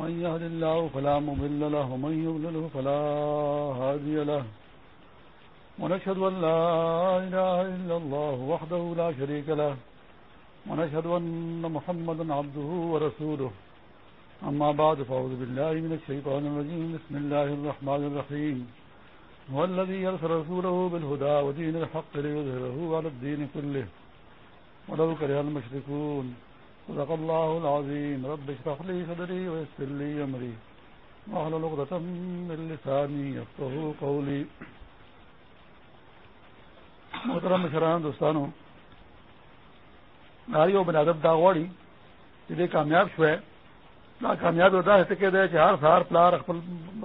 من يهد الله فلا مضل له، ومن يضلل فلا هادي له. ونشهد أن لا إله إلا الله وحده لا شريك له. ونشهد أن محمدا عبده ورسوله. أما بعد، فأعوذ بالله من الشيطان الرجيم. بسم الله الرحمن الرحيم. هو الذي يرسل رسوله بالهدى ودين الحق ليظهره على الدين كله. ولو كره المشركون. صدق الله العظيم رب اشرح لي صدري ويسر لي امري واحلل عقدة من لساني يفقهوا قولي محترم شران دوستانو ناریو بن ادب دا غوړی چې دې کامیاب شوه دا کامیاب ودا ته کې ده چې هر سهار پلار خپل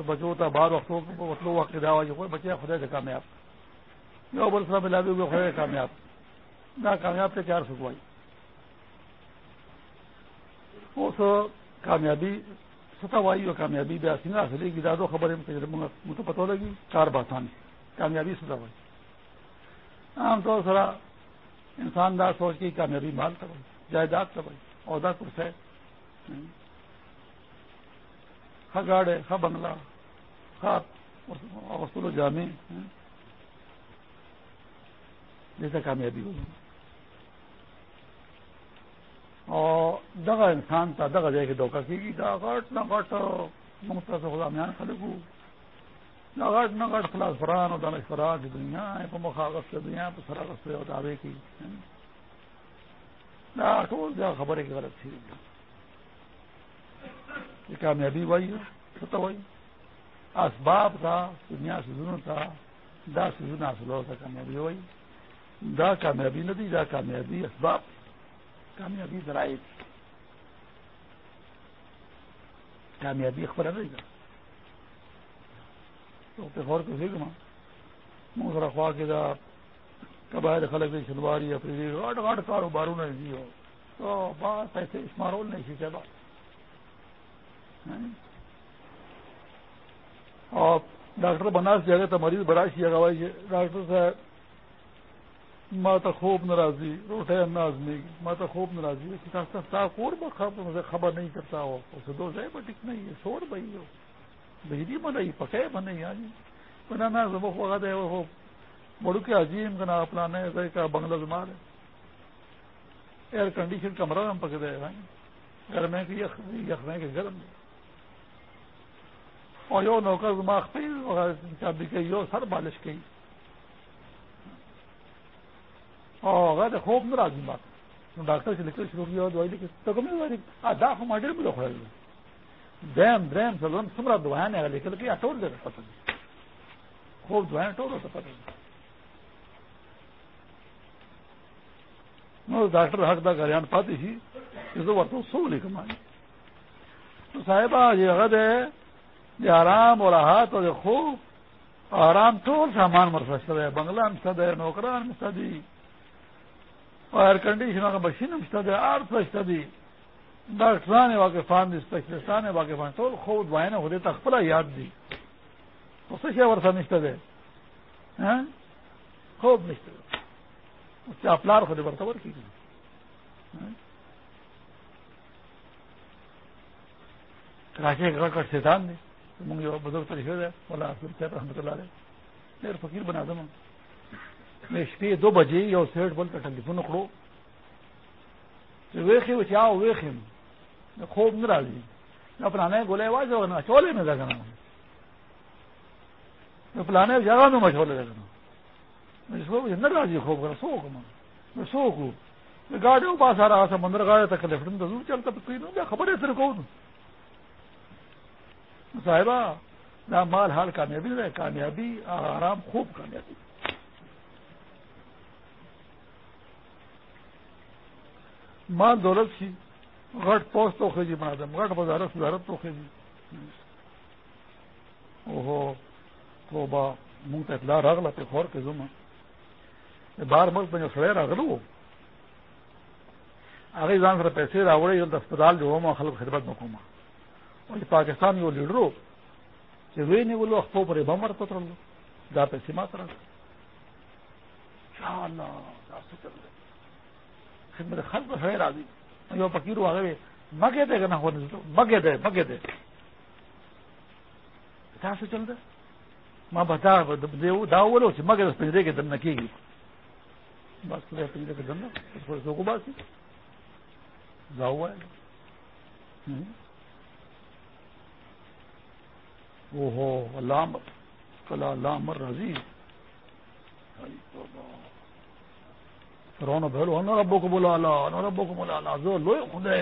بچو ته بار وختو وختو وخت دا وایي کوئی بچي خدای دې کامیاب. یو بل سره ملاوي وي خدای کامیاب. دا کامیاب ته چار سو سکوای اوس کامیابی ستا وائی اور کامیابی بیا سنگا حاصلے گی دادو خبر مجھے پتہ لگی چار بات کامیابی ستا وائی عام طور سرا انسان دار سوچ کی کامیابی مال کر جائیداد کا بھائی، عہدہ کچھ ہے خا گاڑے خا بنگلہ خا و جامع ہاں۔ جیسے کامیابی ہوگی اور دگا انسان تھا دگا جائے کہ دھوکہ کی گی دا گٹ نہ گٹ ممتا سے خدا میان خلق ہوں نہ گٹ نہ گٹ خلاص فران اور دانش فران کی دنیا ہے مخاغت سے دنیا پہ سراغت سے دعوے کی ٹول جا خبر ہے کہ غلط تھی یہ کامیابی وہی ہے پتہ وہی اسباب تھا دنیا سزون تھا دا سزون حاصل ہوتا کامیابی وہی دا کامیابی ندی دا کامیابی اسباب کامیابی ذرائع کامیابی خبر نہیں جی۔ گا تو غور کو سیکھ ماں۔ منہ ذرا خواہ کے دا کباہر خلق کی شلواری اپنی آٹھ آٹھ کاروباروں نے دی ہو۔ تو بات ایسے اسمارول نہیں سیکھے بات اور ڈاکٹر بناس جگہ تو مریض بڑا سی جگہ ڈاکٹر صاحب ماتا خوب ناراضی روٹے نازمی ماتا خوب ناراضی کور مجھے خبر نہیں کرتا ہو اسے دو جائے بٹک نہیں ہے چھوڑ بھائی ہو بجلی بنائی پکے بنے آج بنا نا زبق وغیرہ وہ بڑو کے عظیم کا نا اپنا نئے کا بنگلہ زمار ہے ایئر کنڈیشن کمرہ ہم پکے دے بھائی گرمے کی یخ یخ کے گرم اور یو نوکر دماغ پہ یو سر بالش کی غیر خوب نہ راضی بات۔ ڈاکٹر سے لکھ شروع کیا، دوائی لکھ تو کم دا بھی لوگ دیم دریم سلم سمرا دعائیں نے لکھ کے ٹول دے پتہ نہیں۔ خوب دعائیں ٹول ہوتا پتہ نہیں۔ ڈاکٹر حق دا گریان پاتی تھی اس وقت سو لکھ مانی تو صاحبہ یہ غد ہے، یہ آرام اور راحت اور خوب آرام ٹول سامان مرسد ہے، بنگلہ میں سد ہے نوکران میں ایئر کنڈیشنر کا مشین استدی آرتھ استدی ڈاکٹران واقفان دی اسپیشلسٹان واقفان تو خوب دعائیں ہوتے تک پلا یاد دی اس سے ورثہ نشتے دے خوب نشتے دے اس سے اپلار خود برتبر کی کراچی کا کٹ سیتان دے منگی بزرگ طریقے دے بولا رحمۃ اللہ علیہ میرے فقیر بنا دوں میں شپې دو بجې یو سیټ بل ته ټلیفون وکړو چې وېخې و چې آو وېخې خوب نه راځي نو پلانې ګولې واځو نه چولې نه ده کنه نو پلانې ځای نو مشولې ده کنه نو څه نه راځي خوب کنه سو کوم نو سو کو۔ نو گاډیو با سارا سمندر غاړه ته کلیفټن ته زو چلته پکې نو خبرې سره کوو صاحبہ دا مال حال کامیابی ہے، کامیابی، آرام، خوب کامیابی۔ ماں دولت سی غٹ پوسٹ تو خیجی بنا دم، غٹ وزارت وزارت تو خیجی۔ اوہو، تو با منگ تا اطلاع راغلا پہ خور کے زمان بار ملک میں جو سڑے راغلو۔ آگے جان سر پیسے راوڑے یہ اسپتال جو ہوما خلق خدمت مکوما اور پاکستان جو لیڈرو کہ وہ نہیں بولو، اخپو پر بمر پتر لو جا پیسے مات رہا اللہ خدمت خلق خیر آدمی یو پکیرو آگے مگے دے گا نا مگے دے مگے دے۔ کہاں سے چل رہا ماں بتا داؤ بولو مگے پنجرے کے دن نہ کی گی۔ بس پنجرے کے دن سو کو بات جاؤ ہے۔ او ہو اللہ کلا اللہ مر رضی رونا بھلو نہ ربو کو بلا لا نہ ربو کو بلا لا جو لو خدے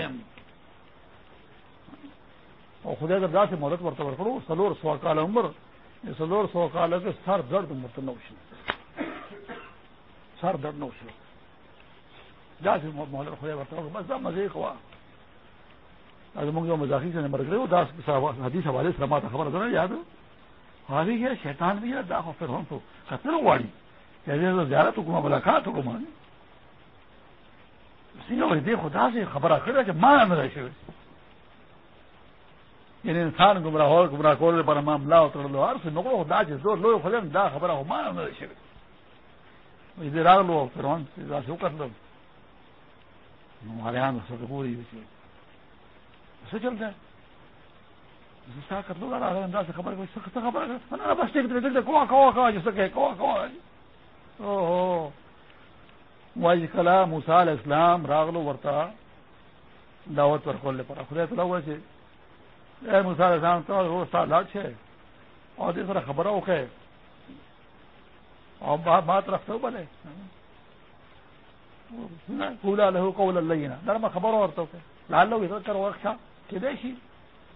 اور خدا کا دا سے مدد ورتبر کرو سلور سو کال عمر یہ سلور سو کال کے سر درد مت نوشی سر درد نوشی جا سے مدد خدا ورتبر بس دا مزے کو اگر منگی مزاقی سے نمبر کرے وہ داس حدیث حوالے سے رما خبر ہے یاد؟ ہاری ہے شیطان بھی ہے داخو پھر ہوں تو کتنے واڑی زیادہ تو گما ملاقات ہو گما دے خدا سے خبر کرے کہ ماں نہ رہے یعنی انسان گمراہ ہو، گمراہ کول پر معاملہ اتر لو ہر سے نکلو خدا سے دو لو خدا دا خبر ہو ماں نہ رہے ادھر آ لو، پھر ہم سے ہاں کر لو۔ ہمارے یہاں سے پوری سے چل رہا ہے۔ کر دو گا انداز سے خبر خبر بس کوا کوا کوا جس سے کوا کوا۔ او واج کلا موسی موسال اسلام راغلو ورتا دعوت پر کھولنے پر خدا تو لگا اے موسال اسلام تو روز سال لاٹ ہے اور اس طرح خبر ہو کہ اور بات بات رکھتے ہو بنے کولا لہو قول اللہ نا نرم خبر اور تو کہ لال لوگ ادھر کرو رکھا کہ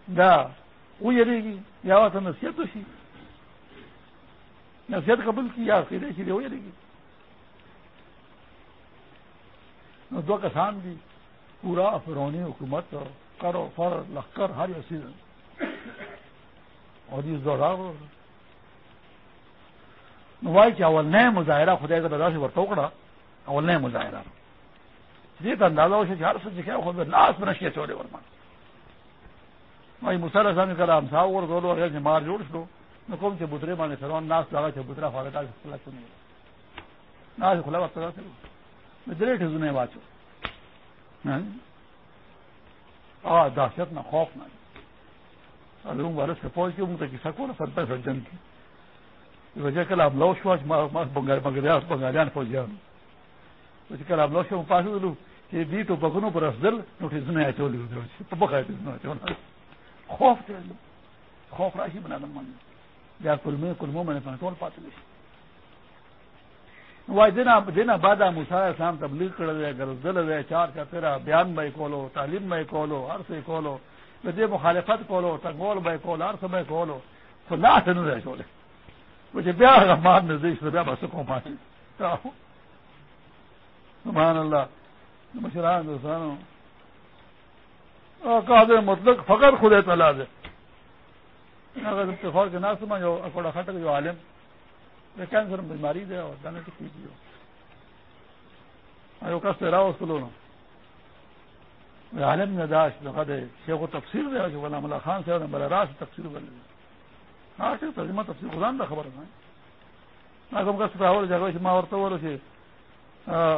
دا وہ یہ یا تو نصیحت تو سی نصیحت قبول کی یا کہ دیشی دے وہ یہ گی دو کسان بھی۔ پورا فرونی حکومت کرو فر لخر ہر سیزن اور اس دوران نوائی کہ اول نئے مظاہرہ خدا کا دادا سے ورتوکڑا، اول نئے مظاہرہ۔ یہ تو اندازہ ہو سے ہر سچ خود لاس میں نشے چوڑے ورمان بھائی مسالہ صاحب کہا ہم صاحب اور دولو اگر مار جوڑ شو۔ نہ کون سے بترے، مانے سروان ناس لگا سے بترا فارتا سے کھلا چنے ناس کھلا وقت سے دلیٹ نے واچو آ دہشت نہ خوف نہ روم والے سے پہنچ کے مجھے کسا کو نا سنتا سجن کی۔ وجہ کل آپ لوش واش بنگالیان پہنچ گیا وجہ کل آپ لوش پاس دلو کہ دی تو بکنو پر افضل نوٹی زنے آچو لیو دیو چھے تو بخائی دی چولی بکائے خوف خوف راشی بنا دم من۔ یا کلمے کلموں میں نے کنٹرول پاتے نہیں دینا بادا مسا اسلام تبلیغ کر دے گرزل دے چار کا تیرا بیان بھائی کولو، تعلیم بھائی کولو عرص کولو دے مخالفت کولو تنگول بھائی کولو عرص بھائی کولو، تو لا سے نہ چولے مجھے بیا رحمان نزدیک سے بیا بس کو مانی سبحان اللہ۔ مشران دوستانوں کہا دے مطلق فقر خود تلا دے۔ اگر اتفاق کے نہ سمجھ اکوڑا خٹک جو عالم۔ کینسر بیماری دے اور دانے کی چیز ہو کس رہا اس سلو نا عالم نے داش دکھا دے شیخ و تفصیل دے جو غلام اللہ خان سے بڑا راہ سے تفصیل کر لے ہاں شیخ ترجمہ تفصیل خدا نہ خبر ہے نہ کم کس اور جگہ سے ماں اور تو سے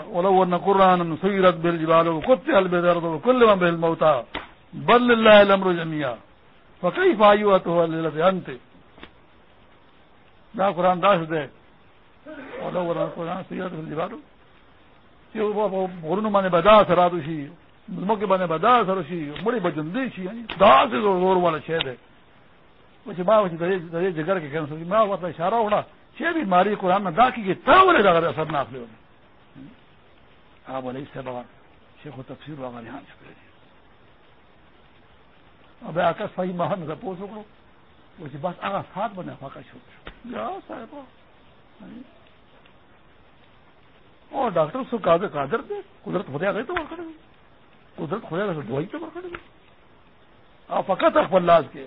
ولو ان قران سيرت بالجبال وقطع البدر كل ما بالموتى بل لله الامر جميعا فكيف ايوته الذي انت دا قرآن داس دے. اور قرآن سیرت جبارو غرون مانے بدا سراتو شی. ملمک بانے بدا سر شی. بڑی بجندی شی. یعنی دا سے زور والا شہد ہے وچے ما وچے درے جگر کے کہنا سکی ما وقت اشارہ ہونا چھ بھی ماری قرآن میں دا کی گئی تا والے دا اثر ناف لے ہونے. آپ علیہ سے بغان شیخ و تفسیر واغا یہاں چکے اب آکس فہی مہن سے پوچھ کرو. وچے بس آگا ساتھ بنے فاقا شکر۔ اور ڈاکٹر سو قادر قادر دے قدرت خدا گئے تو قدرت خدا گئے دوائی تو کر آپ فقط اخبر لاز کے۔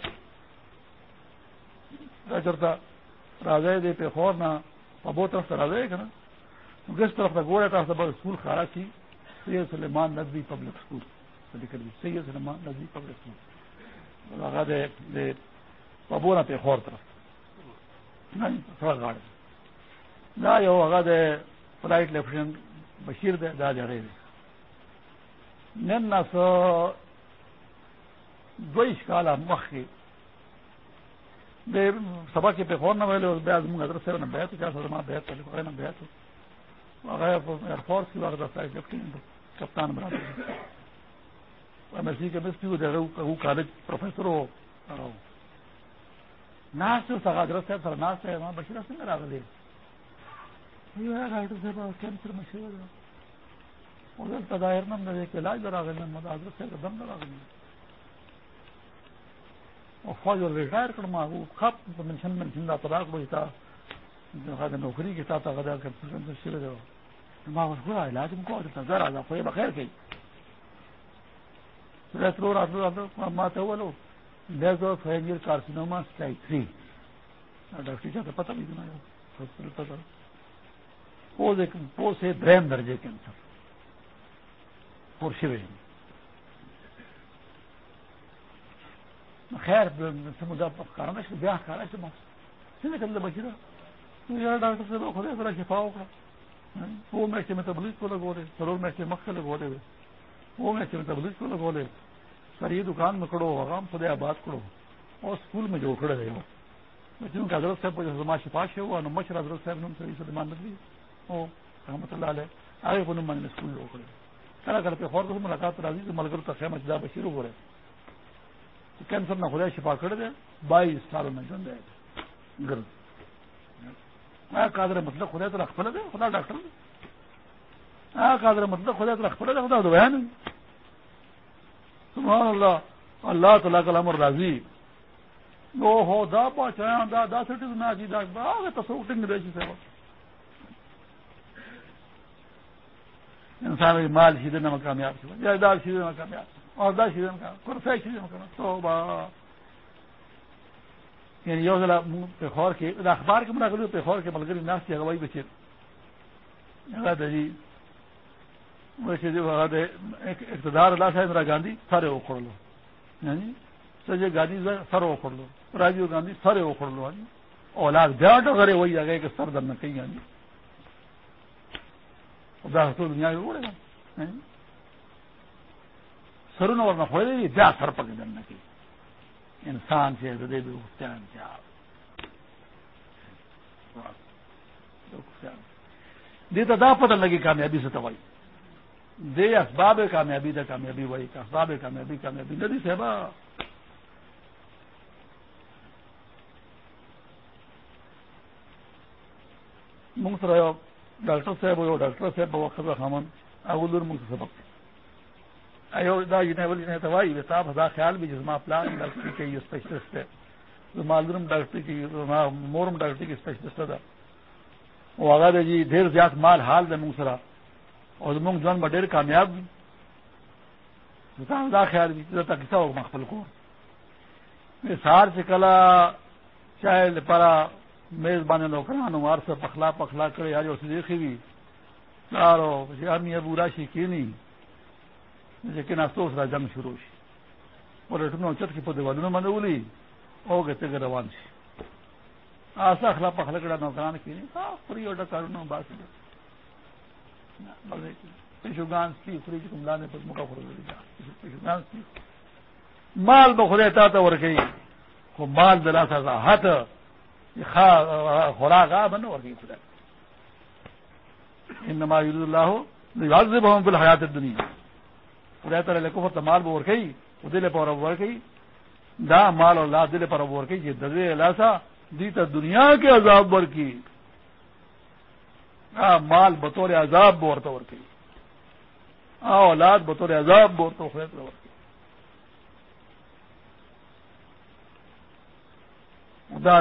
چرتا راجے دے پہ خور نہ ابو طرف سے راجے گا نا کس طرف تک گوڑے طرف سے بس اسکول کھارا کی، Syed Sulaiman Nadvi public school Syed Sulaiman Nadvi public school لگا دے نہ پہ خور طرف گاڑی دا یو هغه د فلایټ لیفټننټ بشیر دی دا جړې دی نن سو دویش کالا مخ کی سبا کې کے پہ فور نہ ویلے بیاز منگ حضرت صاحب نے بیعت کیا سر ما بیعت علی قرآن بیعت وغیرہ ایئر فورس کی وقت رستا ہے کپتان بنا دیا ایم ایس سی کے مستری ہو کالج پروفیسر ہو ناس سے حضرت صاحب سر ناس ہے وہاں بشیرہ سے میرا گلے ڈاکٹر صاحب کینسر مشہور ہے۔ ادھر تظاہر نم دے کے علاج درا گئے حضرت صاحب دم درا گئے اور فوج اور ریٹائر کرما وہ خپ منشن منشن دا طلاق بھائی تھا نوکری کے ساتھ غدا کر شیر دو ما وہ علاج کو تھا ذرا ذرا کوئی بخیر کی راترو راترو ما ته ولو لیزو فینجر کارسینوما سٹائی 3 ڈاکٹر چاہتا پتہ نہیں دنا ہاسپٹل پتہ پوز ایک پوز سے دریم درجے کینسر اور شیوے خیر کارن شو بیا کارا شو څنګه کله بچی دا یا ډاکټر صاحب خو دې سره شفا وکړه وہ میچ میں تبلیغ کو لگو رہے سرور میچ میں مکھ لگو رہے وہ میچ میں تبلیغ کو لگو رہے سر، یہ دکان میں کھڑو آرام خدا آباد کھڑو۔ اور اسکول میں جو کھڑے رہے ہو۔ بچوں کے حضرت صاحب کو زما شفا سے ہوا مشر حضرت صاحب نے ان سے سلمان نکلی وہ رحمۃ اللہ علیہ آگے کو نمان اسکول لوگ کھڑے کرا کرتے خور ملاقات راضی تو ملگر تک خیمت جا بشیر ہو رہے۔ کینسر نہ خدا شفا کر دے، بائیس سالوں میں جن دے۔ گرد قادر مطلب خدا تو رکھ پڑے دے؟ خدا ڈاکٹر ہاں قادر مطلب خدا تو رکھ پڑے دے؟ خدا تو نہیں سبحان اللہ۔ اللہ تعالیٰ کا امر راضی۔ او ہو دا پہنچایا دا دا سٹی نہ جی دا آگے تو اٹھیں گے سے انسان مال شیدے میں کامیاب سے جائیداد شیدے میں کامیاب اور دا شیدن کا کرسائی شیدن کا توبہ۔ یعنی یو ذرا پیخور کے اخبار کے منا پیخور کے ملگری ناس کی اگوائی بچے۔ یعنی جی اقتدار اللہ صاحب اندرا گاندھی، سارے اکھڑ لو۔ یعنی سجے گاندھی سر اکھڑ لو۔ راجیو گاندھی سارے اکھڑ لو۔ یعنی اولاد بیاٹ کرے وہی آ گئے کہ سر درد کہیں یعنی۔ دنیا میں اڑے گا یعنی سرون اور نہ ہوئے بیا سر پک دن کی۔ انسان سے ہدے بھی اختیار کیا۔ دیتا دا پتہ لگی کامیابی سے توائی دے اسباب کامیابی دا کامیابی وہی کا اسباب کامیابی کامیابی ندی سے با منگ سر ڈاکٹر صاحب ہو ڈاکٹر صاحب وقت خامن، اول منگ سے سبق۔ ایو دا یونیورسٹی نے توائی صاحب ہزار خیال بھی جسما پلان ڈاکٹری کے یہ اسپیشلسٹ ہے۔ مالدرم ڈاکٹری کی مورم ڈاکٹری کی اسپیشلسٹ تھا وہ آگاہ جی ڈھیر زیادہ مال حال دے منگ سرا۔ اور منگ جوان میں ڈیر کامیاب بھی ہزار خیال بھی کسا ہوگا مخفل کو سار سے کلا چاہے پارا میزبان نوکران وار سے پخلا پخلا کړی کرے آج اسے دیکھی بھی سارو امی ابو راشی کی نہیں لیکن افسوس را جنگ شروع شي. ولټونو چت کې په دیوالونو باندې ولي. او ګټه روان شي. آسا خلا په خلک را نوکران کې نه خوري او ډکارونو جی، مال به تا ته ورکړي خو مال د لاسه راحت خوراک آب نه ورکړي خدای۔ انما يريد الله ليعذبهم في الحياه الدنيا خدای تعالی کفر ته مال ور کوي او دل پر ور کوي دا مال او لا دل پر ور کوي چې دغه لاسا دي ته دنیا کې عذاب ور کوي مال بطور عذاب ورته ور کوي اولاد بطور عذاب ورته خدای تعالی ور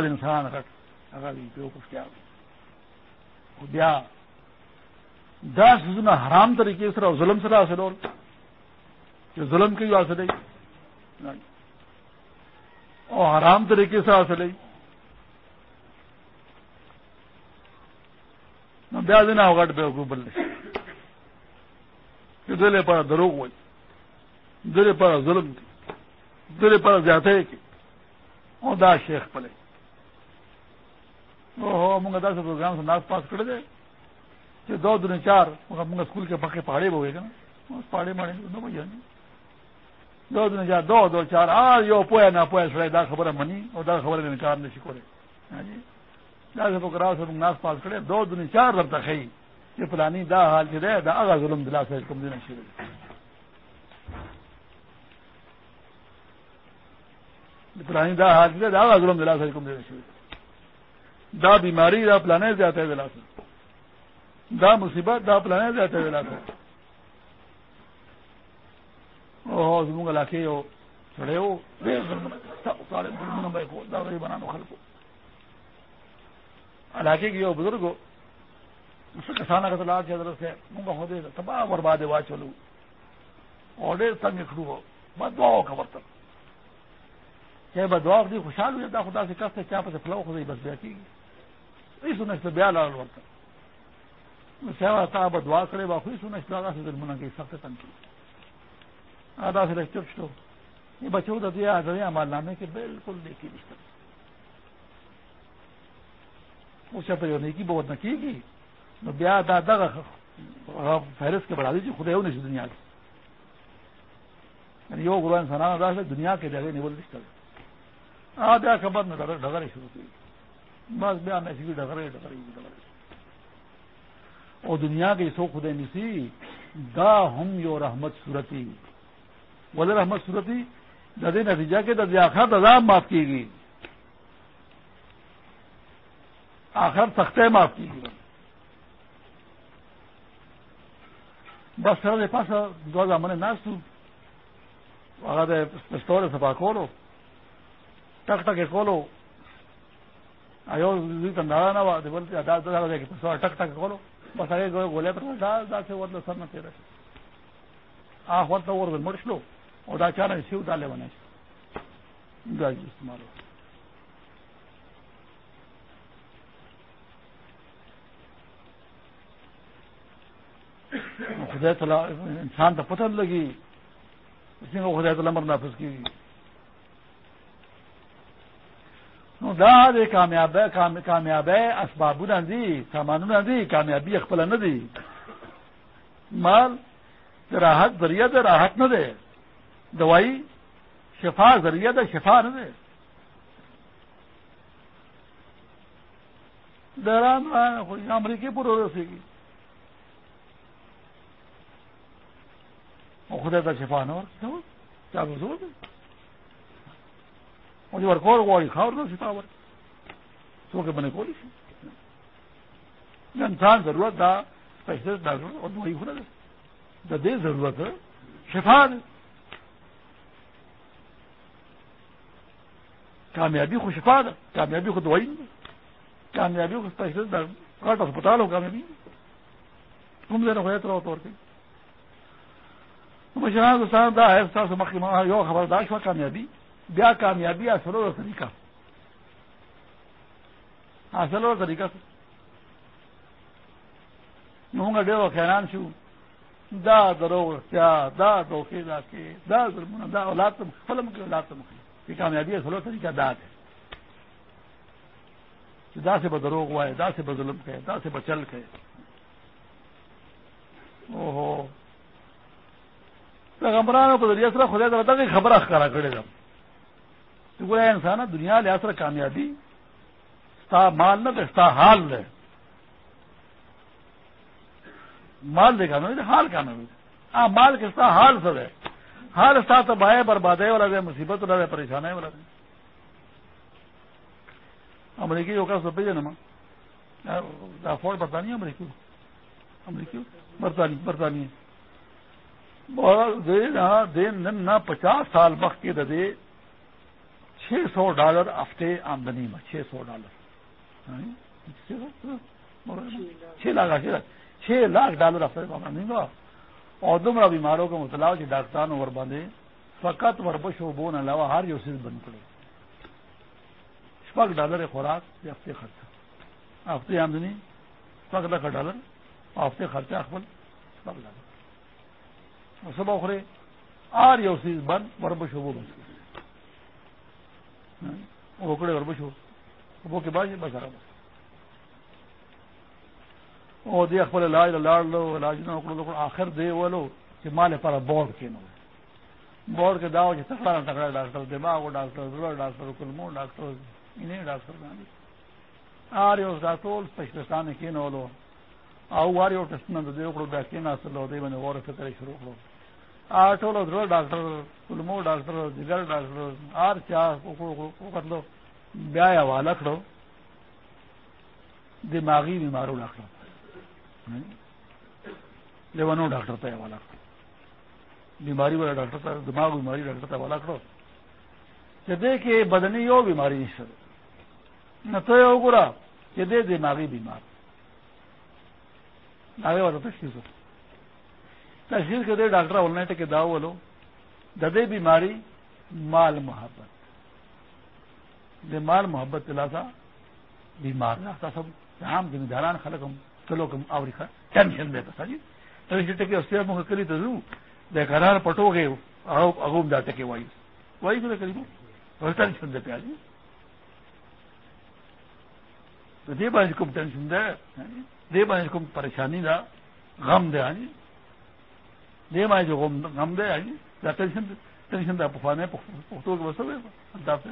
انسان غټ هغه دی په کوښتیا بیا، دا سونه حرام طریقې سره ظلم سره حاصلول کہ ظلم کی حاصل ہے اور حرام طریقے سے حاصل ہے بیا دینا ہوگا بے حقوق بلنے کہ دلے پر دروغ ہوئی دلے پر ظلم کی دلے پر زیادہ کی اور دا شیخ پلے. او منگا دا سے پروگرام سے ناس پاس کر دے کہ دو دن چار منگا اسکول کے پکے پہاڑے ہوئے گا نا پاڑی ماڑی دو بجے دو دن جا دو دو، چار، آ، یو پویا نہ پویا سڑے دا خبر منی اور دا خبر انکار نہیں شکورے ہاں جی یعنی دا سے پکڑا سے ناس پاس کرے، دو دن چار رب تک یہ پلانی دا حال چلے دا آگا ظلم دلا سے کم دینا شروع پلانی دا حال چلے دا آگا ظلم دلا سے کم دینا شروع دا بیماری دا پلانے سے آتے دلا سے دا مصیبت دا پلانے سے آتے ہیں دلا سے زموږ علاقې یو سړی و ډېر ظلمونه به یې کول دا غریبانو خلکو علاقې کې یو بزرګ څه کسان هغه ته لاړ چې حضرت صاحب موږ خو دې تباه برباد واچولو او ډېر تنګ یې کړو بد دعا وکړه ورته چې به دعا وکړي جی خوشحال وي دا خدا سے کس ته چا پسې فلو خو بس بیا کېږي هېڅ نشته بیا لاړ ورته صاحب تا به دعا کړې به خو هېڅ نشته هغه ظلمونه کوي سخت تنګ کوي آدھا سے چپ شو۔ یہ بچوں تو دیا دیا مال نامے کے بالکل نیکی رشتہ اس سے تو نیکی بہت نہ کی گی۔ بیا دادا فہرست کے بڑھا دیجیے خدا نہیں دنیا کی۔ یعنی یہ گرو انسان ادا دنیا کے جگہ نہیں بول رشتہ آدھا خبر میں ڈگر شروع کی۔ بس بیان ایسی بھی ڈگر ڈگر ڈگر اور دنیا کے سو خدے نسی دا ہم یو رحمت صورتی وزیر احمد صورتی ددی نتیجہ کے درجہ آخر عذاب معاف کی گئی آخر تختیں معاف کی بس سر پاس دو ہزار من ناس پستول سفا کھولو۔ ٹک ٹک کھولو۔ آیو تندارا نہ ہوا بولتے ٹک ٹک کھولو۔ بس آگے گولے پر ڈال ڈال سے سر نہ تیرے۔ آ ہوتا اور مڑ لو اور اچانک سیو ڈالے بنے۔ جی استعمال۔ ہو خدا انسان تو پتہ لگی۔ اس نے خدا تلا مرنا پھنس کی۔ دا دے کامیاب کامیاب ہے، اسباب نہ دی، سامان نہ دی، کامیابی اخبل نہ دی۔ مال راحت ذریعہ دے راحت نہ دے۔ دوائی شفا ذریعہ تو شفا نہ دے۔ دہران امریکی پور سی خدا کا شفا نہ کیا بزرگ مجھے ورکور واڑی کھاؤ نہ شفا ور سو کے بنے کوئی انسان ضرورت تھا پیسے ڈاکٹر اور دوائی خود دے ضرورت شفا دے کامیابی کو شفا دا کامیابی کو دوائی کامیابی کو کاٹ اسپتال ہو کامیابی تم دینا ہوا تو طور پہ مشران دوستان، دا ہے یو خبردار ہوا کامیابی بیا کامیابی اصل اور طریقہ حاصل اور طریقہ سے نوں گا ڈیو خیران شو. دا درو کیا دا دوکے دا کے دا ظلم دا اولاد تم فلم کے اولاد تم کہ کامیابی سلو طریقہ داد ہے دا سے بدروگ ہوا ہے دا سے بظلم کہ دا سے بچل کہ او ہو پیغمبرانوں کو ذریعہ سر خدا رہتا کہ خبر اخکارا کرے گا تو گویا انسان دنیا لیا سر کامیابی ستا مال نہ ستا حال لے مال دیکھا نا حال کا نہ ہاں مال کے ستا حال سر ہے ہر ساتھ بائے بربادے والا دے مصیبت والا دے پریشان والا دے امریکی جو کا سب پہ نا فوج برطانیہ امریکی امریکی برطانیہ برطانیہ دن نہ پچاس سال وقت کے دے چھ سو ڈالر ہفتے آمدنی میں، چھ سو ڈالر۔ ہاں؟ چھ لاکھ چھ لاکھ۔ ڈالر ہفتے آمدنی کا اور دمرا بیماروں کا مطلع کہ ڈاکٹر ور باندھے فقط وربش و بون علاوہ ہر جو چیز بند پڑے۔ اسپک ڈالر خوراک ہفتے خرچہ۔ ہفتے آمدنی اسپک لاکھ ڈالر، ہفتے خرچہ اخبل اسپک ڈالر سب اخرے، آر یو چیز بند، وربش و بو بند روکڑے ہاں، وربش ہو۔ وہ کے بعد بس آ بس او دی خپل علاج لاړ لو علاج نه وکړو آخر دی ولو کہ مال پر بورڈ کے نو۔ بورڈ کے داؤ جو جی، تکڑا تکڑا، ڈاکٹر دماغ ڈاکٹر زور ڈاکٹر کلمو ڈاکٹر انہیں، ڈاکٹر آ رہے اس ڈاکٹر اسپیشلسٹ کے نو لو۔ آؤ آ رہی ہو ٹیسٹ میں دے کڑو بیٹھ نہ سلو، دے میں نے فکر شروع کرو۔ آ ٹولو زور ڈاکٹر کلمو ڈاکٹر جگر ڈاکٹر آر چار کر لو بیا حوالہ کرو دماغی بیماروں ڈاکٹر لیونو ڈاکٹر تھا حوالہ کرو بیماری والا ڈاکٹر تھا دماغ بیماری ڈاکٹر تھا حوالہ کرو کہ بدنی ہو بیماری نہیں نہ تو یہ گرا کہ دماغی بیمار آگے والا تشخیص تشخیص کے دے ڈاکٹر بولنا کہ داؤ بولو ددے بیماری مال محبت۔ دے مال محبت چلا تھا بیمار رہتا سب۔ عام ذمہ داران خلق ہم چلو کم آوری خا ٹینشن دیتا تھا جی۔ ٹکے اس سے مجھے کری تو ضرور دے قرار پٹو گے اگوم جا ٹکے وائی وائی کو کری ٹینشن دے پیا جی۔ تو دے بھائی کم ٹینشن دے دے بھائی کم پریشانی دا، غم دے آجی دے بھائی جو غم دے آجی ٹینشن ٹینشن دا پفانے پختو کے بسو گے سے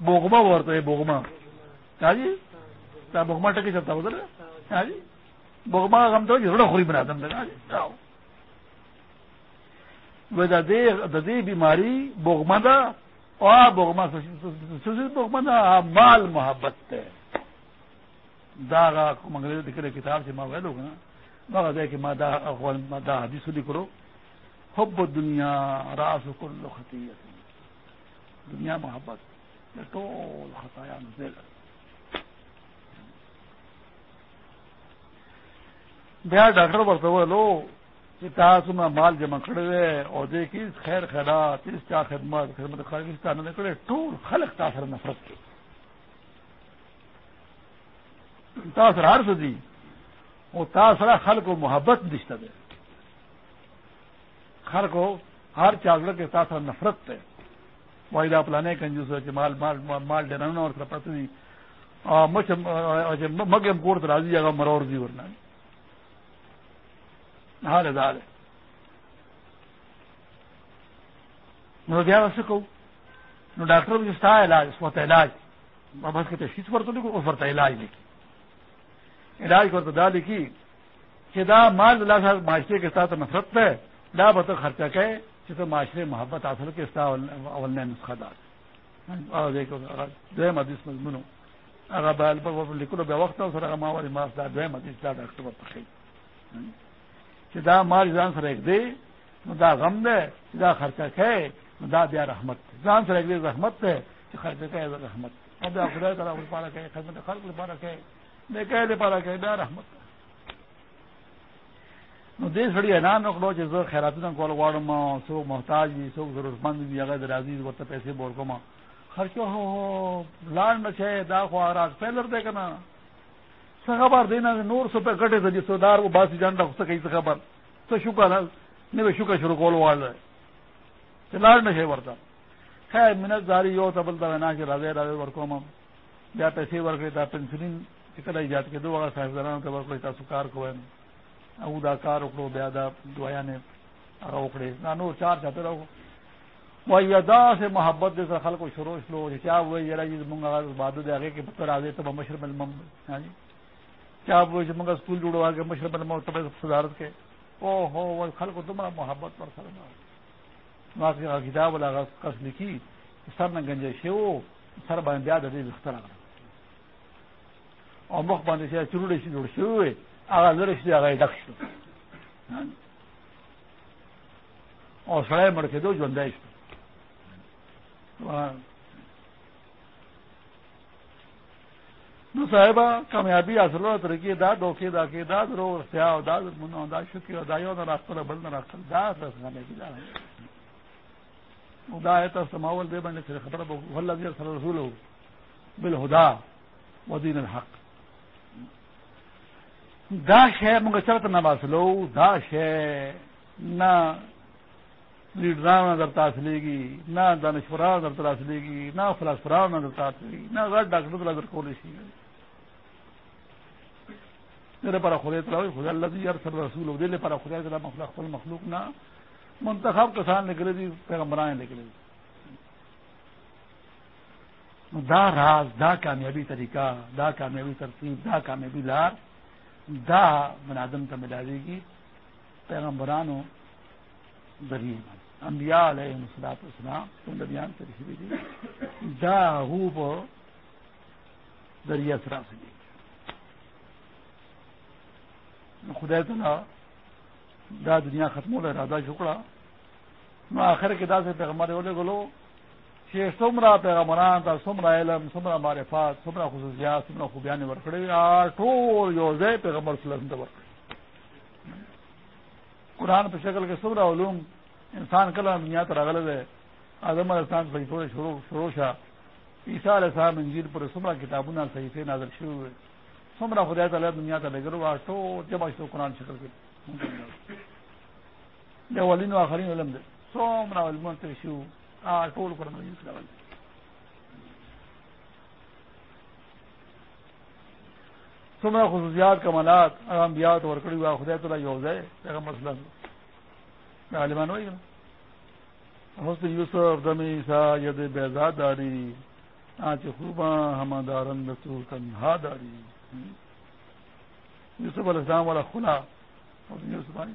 بوگما بولتا ہے بوگما ہاں جی بوگما ٹکی چلتا ادھر ہاں جی بوگما کا کام تو تھوڑا خوری بنا دیں ددی بیماری بوگما دا اور بوگما بوگما دا مال محبت ہے داغا منگل دکھے کتاب سے ماں وہ لوگ نا مگر دے کہ ماں دا حدیث کرو حب دنیا راس کل خطیت دنیا محبت. ٹول خطایا نزل بیا ڈاکٹر برتا ہوا لو کہ تم مال جمع کھڑے ہوئے اور دیکھی خیر خیرات اس کیا خدمت خدمت خاص کرے ٹول خلق تاثر نفرت کے تاثر ہر سدی وہ تاثرہ خلق و محبت دشتہ دے۔ ہر کو ہر چاغڑ کے ساتھ نفرت ہے واحدہ پلانے کنجوس ہے مال مال مال ڈرانا اور پتہ نہیں۔ مگم کوڑ تو راضی جگہ مرور دی ورنہ۔ حال ہے دال ہے۔ گیا ویسے کہوں نو ڈاکٹر بھی علاج، اس وقت علاج۔ بس کے تشخیص پر تو نہیں، اس وقت علاج لکھی علاج کو تو دا لکھی کہ دا مال اللہ صاحب معاشرے کے ساتھ نفرت ہے، لا بت خرچہ کہ تو معاشرے محبت حاصل کے اول نسخہ دار۔ مضمون بے وقت ہو سر ماس دا مال جان سر ایک دے دا غم دے دا خرچہ کھے دا دیا رحمت۔ جان سر ایک دے رحمت ہے خرچہ کہ رحمت اب خدا تعالیٰ خدمت خلق میں کہہ دے پارا کہ دا رحمت. نو دې سړی اعلان وکړو چې زه خیراتونه کول غواړم څوک محتاج دي څوک ضرورتمند دي هغه د عزیز ورته پیسې بور کوم خرچو هو لاړ نه دا خو راز پیلر دی کنه څه خبر دی نه نور څه په ګټه دي سودار و باسي جان دا څه کوي څه خبر. څه شکر نه به شکر شروع کول واله چې لاړ نه ورته خیر، منت زاری یو تبل دا نه چې راځي راځي ورکوم بیا پیسې ورکړي دا پنسلین. کله ایجاد کېدو هغه صاحبزادانو ته ورکړي تاسو کار کوئ او دا کار وکړو بیا دا دعا نه هغه وکړي دا نو چار چاته راو وای یدا سے محبت دے خلق کو شروع شلو چا وای یرا جی, جی مونږ هغه عبادت دی هغه کې پتر راځي ته مشرب المم ہاں جی۔ چا وای چې مونږ سکول جوړو هغه مشرب المم ته صدارت کې او هو وای خلق کو تمہارا محبت پر سره نو هغه کتاب ولا قص لکی سر نه گنجه شو سر باندې بیا د دې اختراع او مخ باندې چې چروډې شي جوړ شوی هغه لري چې هغه ډک شو او سړی مړ کېدو ژوندی شو نو صاحبہ کامیابی حاصل ہو طریقے دا دھوکے دا کے دا درو سیا دا منا دا شکی دا یو نہ راستہ بل نہ راستہ دا رس کامیابی دا دا ہے تو سماول دے بنے سے خبر والذی ارسل رسول بالهدى ودین الحق دا شے منگا چلتا نہ باسلو دا شے نہ لیڈران نظر تاثلے گی نہ دانشوران نظر تاثلے گی نہ فلاسفران نظر تاثلے گی نہ غیر ڈاکٹر نظر کولے سی میرے پر خدا طرح خدا اللہ یار سر رسول دل پر خدا طرح مخلوق مخلوق نہ منتخب کسان نکلے تھی پیغمبرائیں نکلے تھی دا راز، دا کامیابی طریقہ، دا کامیابی ترتیب، دا کامیابی لار دا منادم کا ملا دے گی پیغمبرانو ذریعے انبیاء علیہ مسلاط اسلام تم درمیان ترشی دی دا ہوپ ذریعہ سرا سے خدا تعالیٰ دا دنیا ختم ہو رہا دا شکڑا نو آخر کے دا سے پیغمبر بولے گلو چې څومره پیغمبران ته، څومره علم، څومره معرفات څومره خصوصیات څومره خوبیان ورکړي ټول یو ځای پیغمبر صلی الله علیه وسلم ورکړي. قرآن په شکل کې څومره علوم انسان کله دنیا ته راغلی دی اعظم السلام صحیفه شروع شروع شه. عیسی علیه السلام انجیل پر څومره کتابونه صحیفه نازل شوي څومره خدای تعالی دنیا ته لګرو ټول جمع شو قرآن شکل کې. د اولین او اخرین علم دی. څومره علمونه تر شو ټول قرآن مجید ډول څومره خصوصیات کمالات انبیاء ته ورکړي وا خدای تعالی یو ځای پیغمبر صلی الله علیه وسلم عالمان وایي حسن یوسف دم عیسا ید بیزاد داری آنچ خوباں ہم دارن تو تنہا داری یوسف علیہ السلام والا خلا حسن یوسف آئی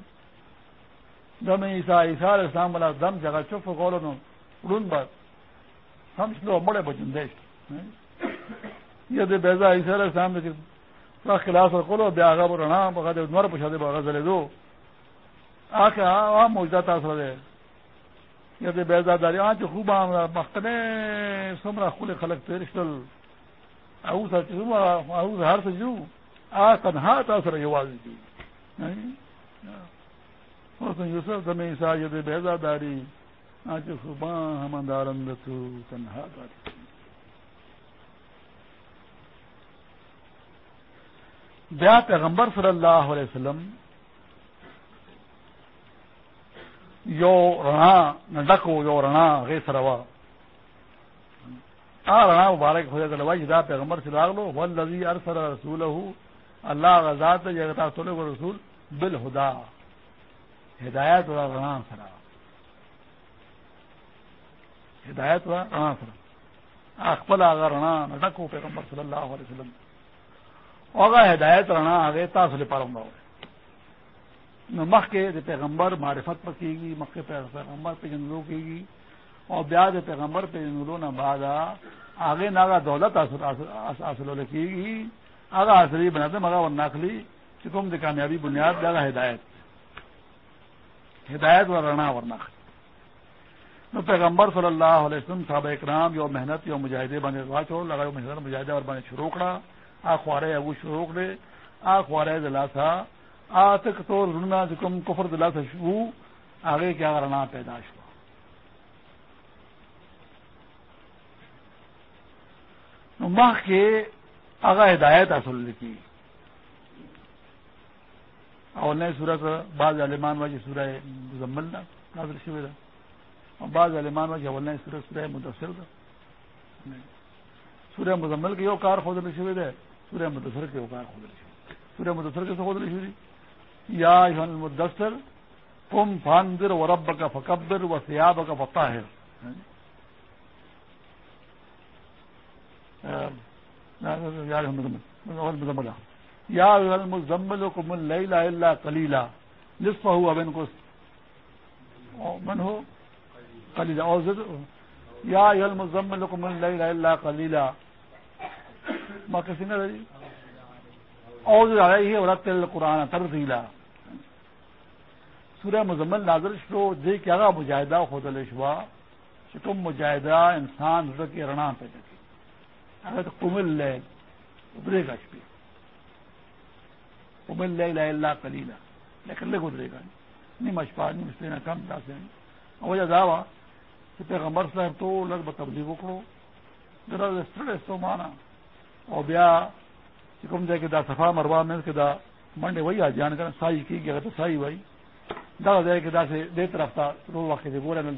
دم عیسا عیسا علیہ السلام والا دم جگہ چپ غولنو رون بات۔ ہم لو بڑے بچن دیش یہ دے بیزا عیسی علیہ السلام نے پورا خلاص اور کولو بیا آگا برنا بغا دے نور پوچھا دے بغا زلے دو۔ آ کے آ موجودہ تاثر دے۔ یہ دے بیزا داری آ چ خوب آم مختنے سمرا خول خلق تیرشتل او سا چ او ہر سے جو۔ آ تنہا تاثر یوازی جو دی یوسف، زمین عیسی یہ دے بیزا داری۔ آج خوباں ہم اندارند تو تنہا بیا پیغمبر صلی اللہ علیہ وسلم یو رنا نڈکو، یو رنا غی سروا آ رنا مبارک ہو جاتا لوائی جدا پیغمبر سے لاغ لو والذی ارسل رسول اللہ غزات جگتا رسول بالہدا۔ ہدایت و رنا سرا۔ ہدایت ہوا رنا سر اخبل آگا رنا نٹک ہو پیغمبر صلی اللہ علیہ وسلم۔ ہوگا ہدایت رنا آگے تاثل پاروں گا مخ کے پیغمبر معرفت پر کی گی مخ کے پیغمبر پہ جنگلوں کی گی اور بیاض پیغمبر پہ جنگلوں نے بعد آگے ناگا دولت حاصل کی گی آگا حاصل بنا دے مگا ورنہ ناخلی چکم کامیابی بنیاد زیادہ ہدایت۔ ہدایت و رنا ورنہ۔ تو پیغمبر صلی اللہ علیہ وسلم، صحابہ اکرام یو محنت یو مجاہدے بنے واچو لگا محنت مجاہدہ اور بنے شروع کرا آ خوارے ابو شروع کرے آ خوارے دلا تھا آ تک تو رنا جکم کفر دلا تھا آگے کیا کرنا پیدا ہوا ماہ کے آگاہ ہدایت حاصل کی اور نئے صورت بعض عالمان واجی سورہ مزمل نازل شوی اور بعض علمان میں جب سورہ سورہ مدثر تھا، سورہ مزمل کے یو کار خود شوید ہے سورہ مدثر کے یو کار خود سورہ مدثر کے خود شوری یا مدثر کم فاندر و رب کا فکبر و سیاب کا فتح ہے یا المزمل کم اللہ کلیلہ نصف ہو ابن کو، من ہو؟ قلیلا اوزد یا المزمل لكم الليل الا قليلا ما کسی نہ رہی اوزد علیہ ورتل القرآن ترتیلا سورہ مزمل نازل شروع دے کہ اگا مجاہدہ خود الشوا شکم مجاہدہ انسان رضا کی رنا پہ جاتی اگر تو قمل لے ادرے گا شپی قمل لے لا اللہ قلیلا. لیکن لے ادرے گا. نہیں مشپا نہیں مسلینا کم دا سے وجہ دعویٰ پیغمبر صاحب ټول لږ به تبلیغ وکړو دا ستړی ستومانه او بیا چې کوم ځای کې دا صفا مروا منځ کې دا منډې وایي حاجیان کنه سایي کېږي هغه ته سایي وایي دا ځای کې داسې دې طرف ته ټول وخت کې ګوره نن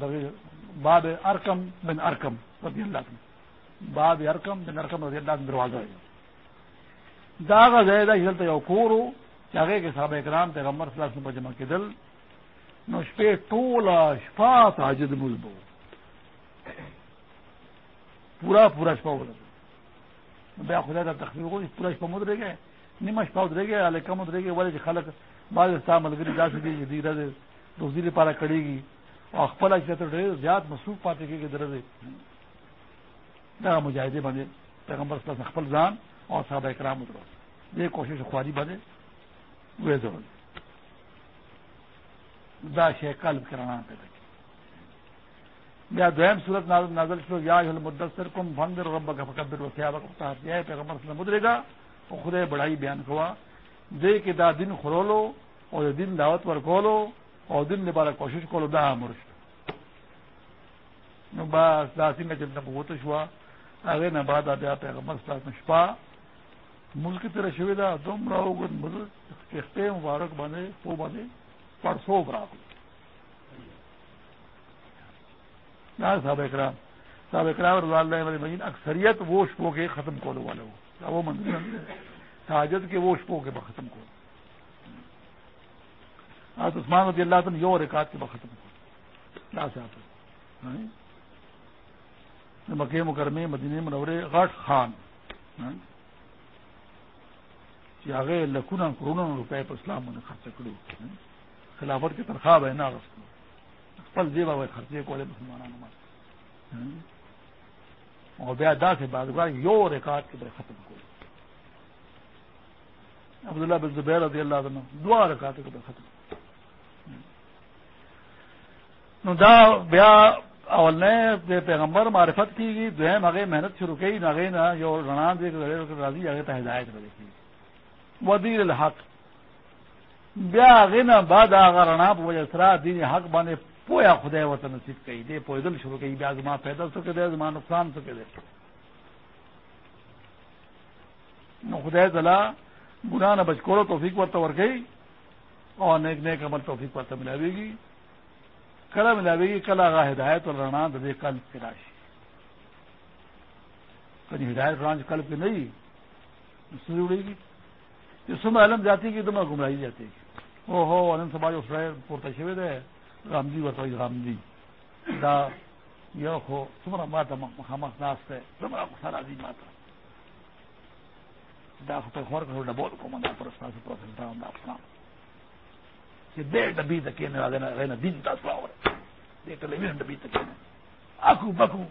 باب ارکم بن ارکم رضی الله عنه باب ارکم بن ارکم رضی الله عنه دروازه داغ زیادہ ہلتے یو کورو چاہے کہ صاحب اکرام پیغمبر صلی اللہ علیہ وسلم جمع کے دل نو شپے ٹولا شفا تاجد ملبو پورا پورا شپا بولا بیا خدا کا تخلیق کو پورا شپا مد رہ گئے۔ نیما شپا ادرے گئے علی کم ادرے گئے۔ والے خلق بعض صاحب ملگری جا سکے گی دیرہ دے دوسری پارا کڑے گی۔ اور اخبر چتر زیاد مصروف پاتے کہ درد۔ دا مجاہدے بنے پیغمبر صلی اللہ خپل زان اور صحابہ اکرام ادرو یہ کوشش خواری بنے وہ ضرور دا شے قلب کرانا پیدا کی بیا دویم صورت نازل شو، یا مدثر کم بندر رب کا فکبر و سیاب کا یہ پیغمبر صلی اللہ ادرے گا وہ خدے بڑائی بیان ہوا دے کے دا دن خرولو اور دن دعوت پر کھولو اور دن نے بارہ کوشش کرو دا مرش بس، دا سنگھ چلتا بہت ہوا آگے نہ بعد آتے پیغمبر صلی اللہ شپا، ملک تیرا شویدہ تم رہو گے کہتے مبارک بنے وہ بنے پرسو براک صاحب اکرام صاحب اکرام رضا اللہ علیہ مجین اکثریت وہ شپو کے ختم کولو والے ہو وہ منظور تاجد کے وہ شپو کے ختم کو آج عثمان رضی اللہ تم یو رکات کے ختم کو ہاں؟ مکے مکرمے مدینے منورے غٹ خان۔ ہاں؟ آگے لکھنا کروڑوں روپے پر اسلام نے خرچ کرو ہاں؟ خلافت کی تنخواہ ہے نا پل جیب ہوئے خرچے کو مسلمان اور بیا دا سے بعد یو ریکارڈ کے بڑے ختم کو عبداللہ بن زبیر رضی اللہ عنہ، دعا رکھا کے بڑے ختم نو دا بیا اول نے پیغمبر معرفت کی گئی دویم اگے محنت شروع کی نہ گئی نہ جو رنا دے راضی آگے تہ ہدایت رہے کی۔ ودیر الحق۔ بیا اگے نہ بعد آگا رنا وجہ سرا دین حق بانے پویا خدا و نصیب کئی دے پوئے دل شروع کی بیا زما پیدا سکے دے زما نقصان سکے دے نو خدا دلا گناہ نہ بچ کرو توفیق ورت ور گئی اور نیک نیک عمل توفیق ورت ملاوے گی کلا ملاوے گی کلا آگاہ ہدایت اور رنا دے قلب کی راشی کہیں ہدایت رانچ قلب کی نہیں اڑے گی جو سم علم جاتی گی تو میں گمراہی جاتی او ہو آنند سماج اس رائے پورتا شوید ہے رامجی بتائی رامجی دا یو خو تمہارا ماتا مخامخ ناس ہے تمہارا مسارا دی ماتا دا خو خور کرو ڈبول کو مندا پر اسنا سے پروفیسر دا دا اپنا کہ دے ڈبی تکے نے آگے نہ دین تا سلاور دے ٹیلی ویژن ڈبی تکے نے اکو بکو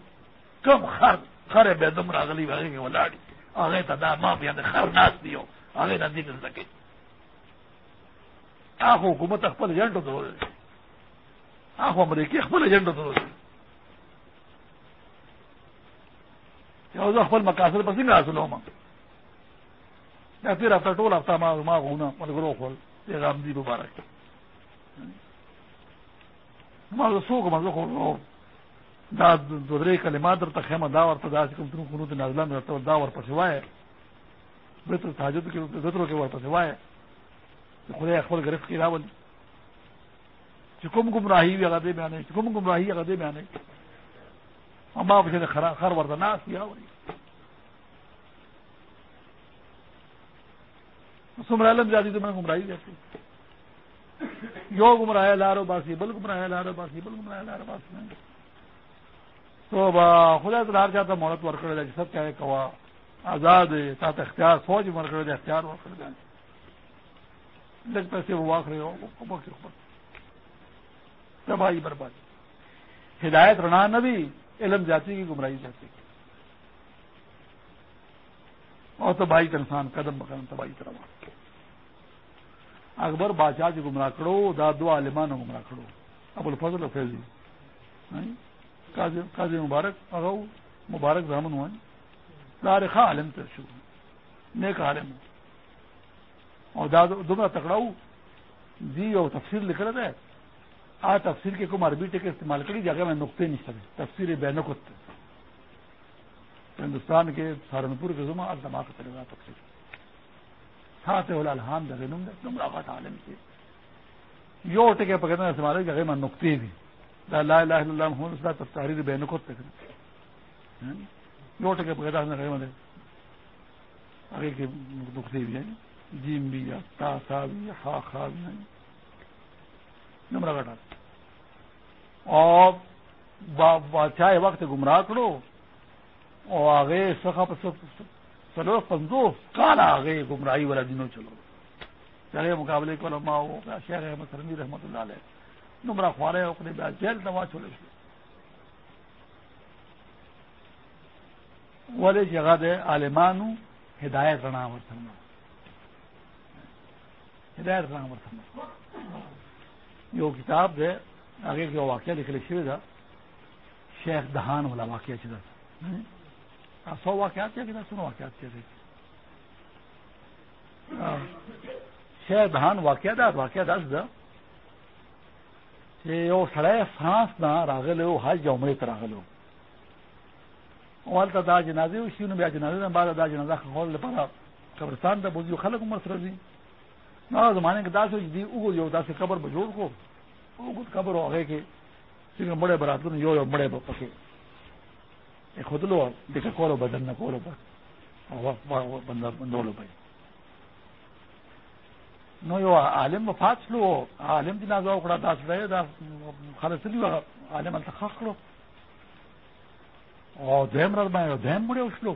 کم خر خر بے دم راغلی واگے کے ولاڑی آگے تا دا ما بیان خر ناس دیو آگے نہ دین سکے آخو حکومت خپل جنٹو تو آخو امریکی خپل ایجنڈ تو خپل مقاصد پر څنګه حاصلو ما۔ دا تیر هفته ټول هفته ما ما غونه ملګرو خپل پیغام دی مبارک۔ ما زه څوک ما زه خو دا دو درې کلمات درته خیمه دا ورته دا کوم تر قنوت نازله مې ورته دا ورپسې وایه. بیت تهجد کې ذکر کې ورپسې وایه. خدای خپل گرفت کې راولي. چې کوم گمراهي وي هغه دې بیانې چې کوم گمراهي هغه دې بیانې اما په دې خر خر ورته ناس یا وري څومره علم زیادي ته گمراهي دي یو گمراہ لارو باسی، بل گمراہ لارو باسی، بل گمراہ لارو باسی۔ تو با خدا تو ہر چاہتا مہرت ور کر جائے سب کیا کوا آزاد ہے ساتھ اختیار، فوج مر جائے اختیار ور کر جائے لگتا سے وہ واقع رہے ہو۔ تباہی بربادی۔ ہدایت رنا نبی، علم جاتی کی، گمراہی جاتی کی۔ اور تباہی کا انسان قدم بقدم تباہی طرح اکبر بادشاہ جی گمراہ کرو، دا دو عالمان گمراہ کرو۔ ابو الفضل فیضی جی۔ قاضی مبارک اغو مبارک زامن ہوئے دار عالم تر شروع۔ نیک عالم۔ اور دمرا تکڑاؤ۔ جی اور تفصیل لکھ رہے تھے۔ آ تفسیر کے کم عربی ٹیک استعمال کری جگہ میں نقطے نہیں سکے تفسیر بے نقط ہندوستان کے سہارنپور کے زما دماغ چلے گا تفصیل۔ ساتھ الحان جگہ نم عالم سے یو ٹکے پکڑنا استعمال جگہ میں نقطے بھی۔ لا لا الہ الا اللہ محمد صلی اللہ تحریر بے نقط تک یو ٹکے پکڑا جگہ میں آگے کے دکھتے بھی ہیں۔ جیم بھی یا تا سا بھی یا خا خا بھی ہیں۔ نمبر کٹا اور بادشاہ وقت گمراہ کرو اور آگے سخا چلو پندو کال آگے گمراہی والا دنوں چلو. چلے مقابلے کو لما ہو شیخ احمد سرمی رحمۃ اللہ علیہ نمرہ خوارے اپنے بعد جیل نوا چھوڑے والے جگہ دے عالمان ہدایت رنا ورتھرما ہدایت رنا ورتھرما یہ کتاب دے آگے کے واقعہ لکھ لکھے تھا شیخ دہان والا واقعہ چلا سو واقعات کیا کتاب، سنو واقعات کیا تھے شیخ دہان واقعہ دا واقعہ دس دا۔ کہ وہ سڑے فرانس نہ راغل ہو، حج یا عمرے راغل ہو۔ والتا دا جنازه او شنو بیا جنازه نه بعد دا جنازه خول لپاره قبرستان ته بوزي خلک عمر سره دي نو زمانه کې تاسو دي او یو تاسو قبر به جوړ کو۔ او کو قبر هغه کې څنګه مړې براتونه یو یو مړې په پکې خودلو د کولو بدن نه کولو په او بندر بندولو په نو یو عالم وفات شلو۔ عالم جنازه وکړه تاسو دا خالص دی عالم التخخ کړو او دیم رد باندې دیم مړ وشلو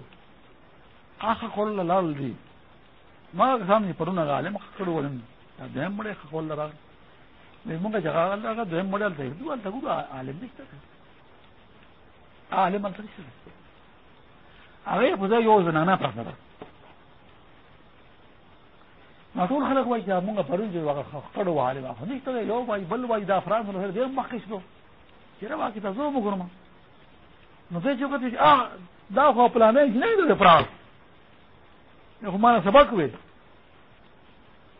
اخه کول لال دي ما سامنے پرونه عالم کړو ولن دیم مړ کول لرا موږ جګه هغه دیم مړ ته دی ولته عالم نشته عالم هغه په ځای یو زنانه پرته ما ټول خلک وایي چې موږ پرون چې هغه کړو عالم خو نشته یو وایي، بل وایي، دا افراد نو دې مخکې شلو. چیرې واکې تاسو وګورم. نو ته چې کته اه دا خو پلانې نه دی پران خو ما سبق وې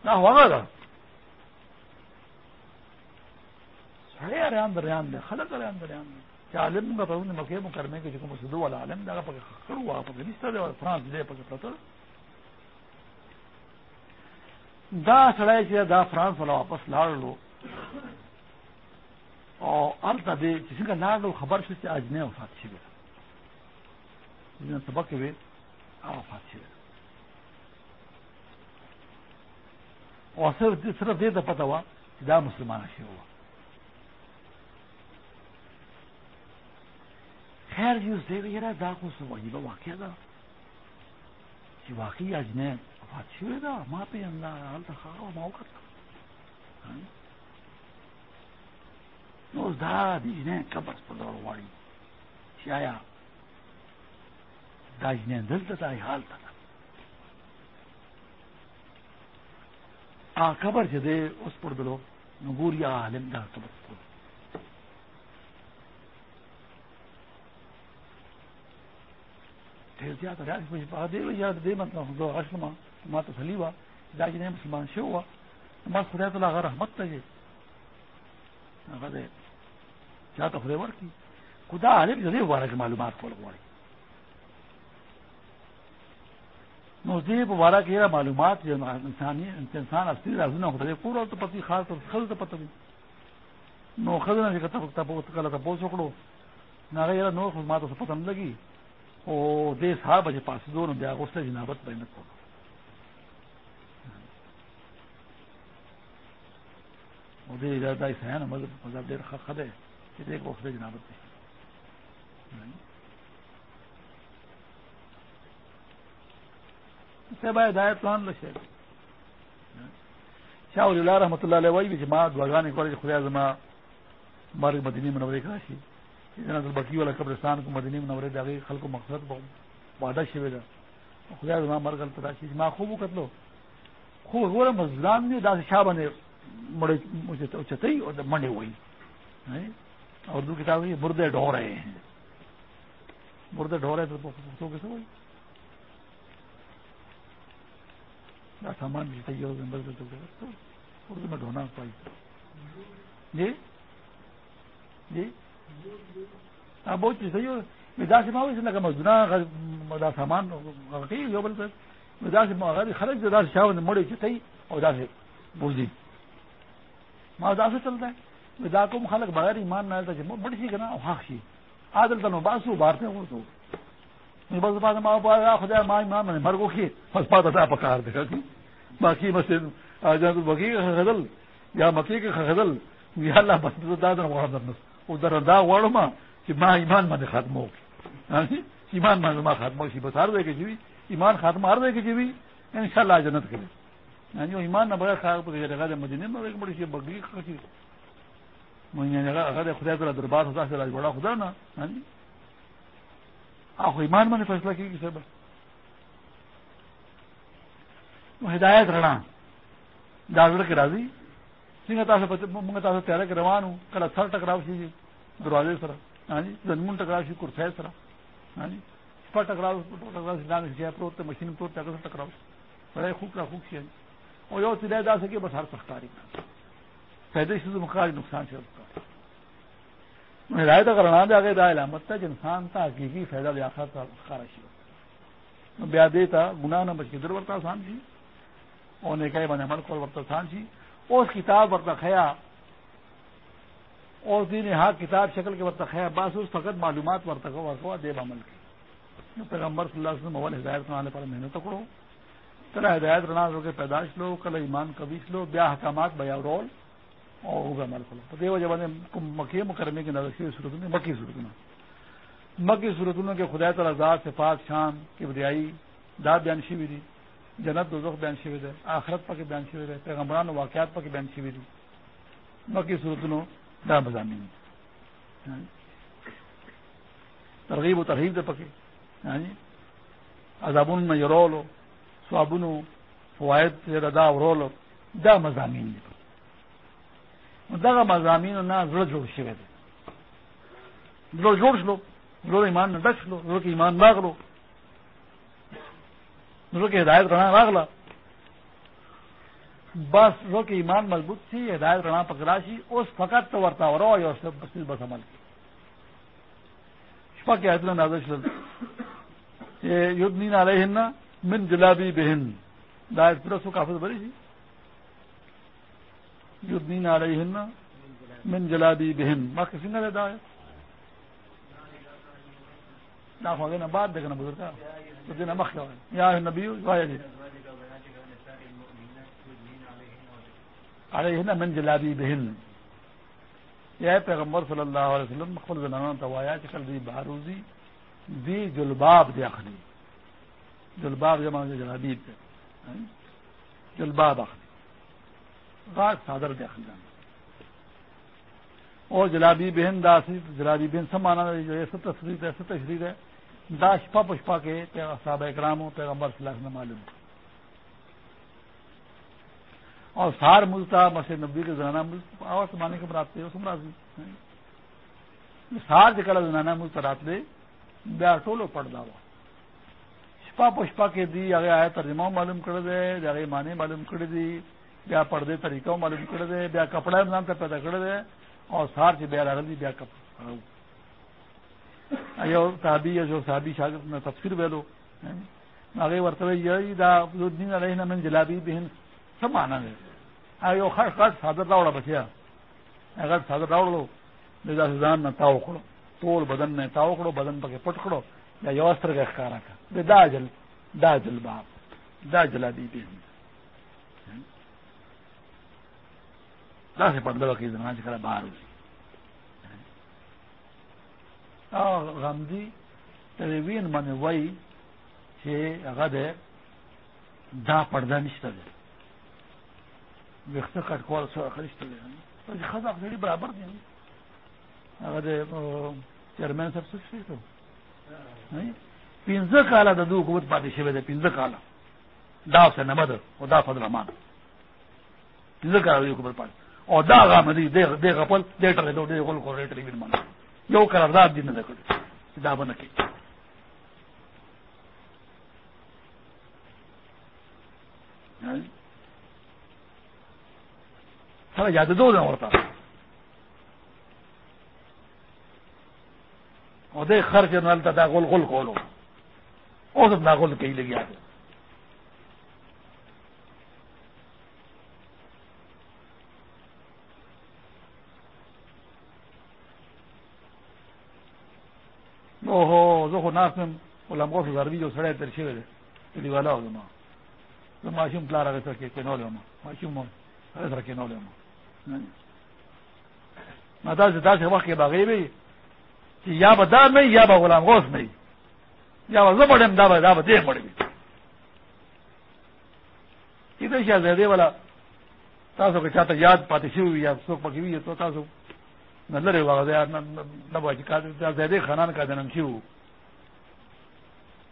دا هغه ده. سړی اړان دریان دی خلک اړان دریان دی چې عالم موږ په ونه مکه مکرمه کې کوم سدو ولا عالم دا په خړو وا په نشته دی فرانس دی په پته دا سړی چې دا فرانس ولا واپس لاړلو او الته دې چې څنګه لاړو خبر شو چې اجنه وفات شوی دې سبق وی او وفات شوی او صرف دې صرف دې ته پته و چې دا مسلمان شوی و خیر یو دې ویرا دا خو څه وایي به واقعا ده چې واقعي اجنه وفات شوی ده ما په الله الته خاو ما وکړه نو دا دیجنے قبر پر دور واڑی شایا داجنے دل تتا حال تتا آ قبر سے دے اس پر دلو نگوریا عالم دا قبر پر ډیر زیات راځي په په دې وجه دې مطلب خو غشما ما ته سلیوا دا چې مسلمان شو ما خدای تعالی رحمت ته هغه چا ته خدای ورکی۔ خدا عالم دې واره معلومات کول غواړي نو دې په واره کې را معلومات چې انساني انسان اصلي رازونه خدای پورا ته پتی خاص او خل ته پته نو خدای نه کته ته په کله ته پوسو کړو نه غیر نو خو ما ته پته نه لګي او دې صاحب چې پاس دونو بیا غوسه جنابت باندې کړو. او دې دا دای سهانه ډېر وقت جنابت سے بھائی ہدایت پلان لشے شاہ ولی اللہ رحمۃ اللہ علیہ وی جما دعاگان کالج خدا زما مارگ مدینی منورے کا یعنی شی جناب البکی والا قبرستان کو مدینی منورے داغی خل کو مقصد وعدہ شوے گا خدا زما مرگ التراشی جما خوب قتلو خوب غور مزدان نے دا شاہ بنے مڑے مجھے چتئی اور منڈے ہوئی اردو کتاب یہ مردے ڈھو رہے ہیں مردے ڈھو رہے تو کیسے ہوئی سامان بھی صحیح ہو مردے تو اردو میں ڈھونا پائی جی جی بہت چیز صحیح ہو مدا سے ماں لگا مزدورا سامان یو بل مدا سے خرچ دا سے شاہ مڑے چتئی اور دا سے بوجھ ماں دا سے چلتا ہے دا کوم خلک بغیر ایمان نه ته بڑی شي کنه او حق شي عادل تنو باسو بارته ورته بس بعد ما با خدا ما ایمان من مرګو کې بس پاته دا پکار دی باقي بس اجازه بقي غزل یا مکی کې غزل یا الله بس دا دا وړم او در دا وړم چې ما ایمان باندې ختمو ایمان باندې ما ختمو شي بس هر دی کې ایمان ختم هر دی کې وي ان شاء الله جنت کې یعنی ایمان نه جی جی یعنی بغیر خاص په جگہ مدینه میں ایک بڑی سی بگی خاصی مې نه یعنی هغه خدای تعالی دربار ته ځای وړا خدا نه یعنی آپ ایمان میں نے فیصلہ کی کسی بس ہدایت رڑا ڈاکٹر کے راضی۔ منگتا سے تیرے کے روان ہوں کل سر ٹکراؤ سی جی، دروازے سر ہاں جی زنمون ٹکراؤ سی کرسے سر ہاں جی پر ٹکراؤ ٹکراؤ سی ڈانگ سی پروت مشین پروت ٹکر ٹکراؤ بڑے خوب کا خوب سی جی۔ اور یہ سیدھا دا سکے بس ہر سختاری۔ پیدے سے مخراج نقصان سے ہدایت اگر نہ دے آگے دا علامت تھا کہ جی انسان تھا حقیقی فائدہ دیا تھا خارشی بیا دیتا گناہ نہ بچ کے در ورتا آسان تھی اور نے بنے عمل کو ورتا آسان تھی اس کتاب ورتا خیا اس دن ہاں کتاب شکل کے ورتا خیا بس اس فقط معلومات ورتا کو دیب عمل کی۔ پیغمبر صلی اللہ علیہ وسلم اول ہدایت بنانے پر محنت کرو۔ طرح ہدایت رنا کے پیدائش لو، کل ایمان کبیش لو، بیا حکامات بیا رول، اور ہوگا مال کھلا دیو جب مکی مکرمے کی نظر صورت میں، مکی صورت میں۔ مکی صورت میں کہ خدا تعالیٰ سے پاک شان کی بریائی داد بیان شیوی دی۔ جنت دوزخ بیان شیوی دے آخرت پاک بیان شیوی دے پیغمبران واقعات پاک بیان شیوی دی. مکی صورتنو دا مضامین ہاں ترغیب و ترغیب دے پکے ہاں جی یعنی عذابن میں یرولو سوابنو فوائد سے ردا ورولو، دا مضامین دی دغه مضامین نه زړه جوړ شوی دی. زړه جوړ شلو، زړه ایمان نه ډک شلو، زړه کې ایمان راغلو. زړه کې ہدایت رڼا راغله بس زړه کې ایمان مضبوط شي ہدایت رڼا پکړا شي اوس فقط تو ورتا ورو یو بس بس عمل کی. شپه کې حضرت نازل شل یودنین علیهن من جلابی بهن دا پر سو کافر بری شي یدنین علیہن من جلابی بہن. ما کسی نہ رہتا ہے نا دینا بعد دیکھنا بزرگا تو دینا مخلا ہے یا نبی وایا جی۔ علیہن من جلابی بہن۔ یا پیغمبر صلی اللہ علیہ وسلم مخفل زنانہ توایا چکل دی بہاروزی دی جلباب دی اخلی جلباب جمع جلابیب ہاں؟ جلباب اخلی صادر دے خاندان اور جلابی بہن داسی، جلابی بہن سب مانا جو ہے سب تصویر ہے سب تشریف ہے داشپا پشپا کے صحابہ اکرام ہو پیغمبر صلی اللہ علیہ وسلم معلوم اور سار ملتا مسجد نبی کے زنانہ ملک، آواز مانے کے براتے ہو سمراضی سار جکڑا زنانہ ملتا رات لے بیا ٹولو پڑ دا ہوا۔ شپا پشپا کے دی، آگے آیا ترجمہ معلوم کر دے، آگے مانے معلوم کر دی، بیا پردے طریقہ معلوم کر دے، بیا کپڑا نام پیدا کر دے، اور سار سے جی بیا رہی بیا کپڑا۔ صحابی جو صحابی شاگرد میں تفسیر ویلو آگے ورتوے یہی دا دین علیہ من جلابی بہن سب مانا ہے. آگے خاص خاص سادر راوڑا بچیا. اگر سادر راوڑ لو، لذا سزان نہ تاؤ کھڑو. ٹول بدن میں تاؤ کھڑو، بدن پکے پٹ کھڑو. یا یوستر کا اخکارا کا. دا جل دا جل باپ، دا جلابی بہن. دا سے پردہ وکی زمان چکر باہر ہوئی غمزی تلوین من وی چھے اغد دا پردہ نشتا دے. ویختا کٹ کول سو اخرشتا دے. پر خدا اخری برابر دے. اغد چیرمین سب سکس شوی تو. پینزا کالا دا دو قوت پاتی شوی دے پینزا کالا. دا سے نمد و دا فضل امان. پینزا کالا دو قوت پاتی او دا غا مدی دے دے غپل، دے ټل دو، دے غول یو قرارداد دین نه کړ دا باندې کې سره یاد دو نه ورته. او دې خرچ نه الته دا غول غول کولو. او دا غول کې لګیا دی او هو زه خو ناسم غلام غوث زروی جو سڑے تر شوی دی. کلی والا ہو زما. زما ماشوم پلار هغه سره کې نو لوم ماشوم هغه سره کې نو لوم ما دا چې داسې وخت کې باغې وي چې یا به دا نه یا به غلام غوث نه یا به زه مړم، دا به دا به دې مړ وي. کله چې زه دې والا، تاسو کې چاته یاد پاتې شوی یا څوک پکې وي ته تاسو نه لري واغه نه به کار زه دې خانان کا دنم شو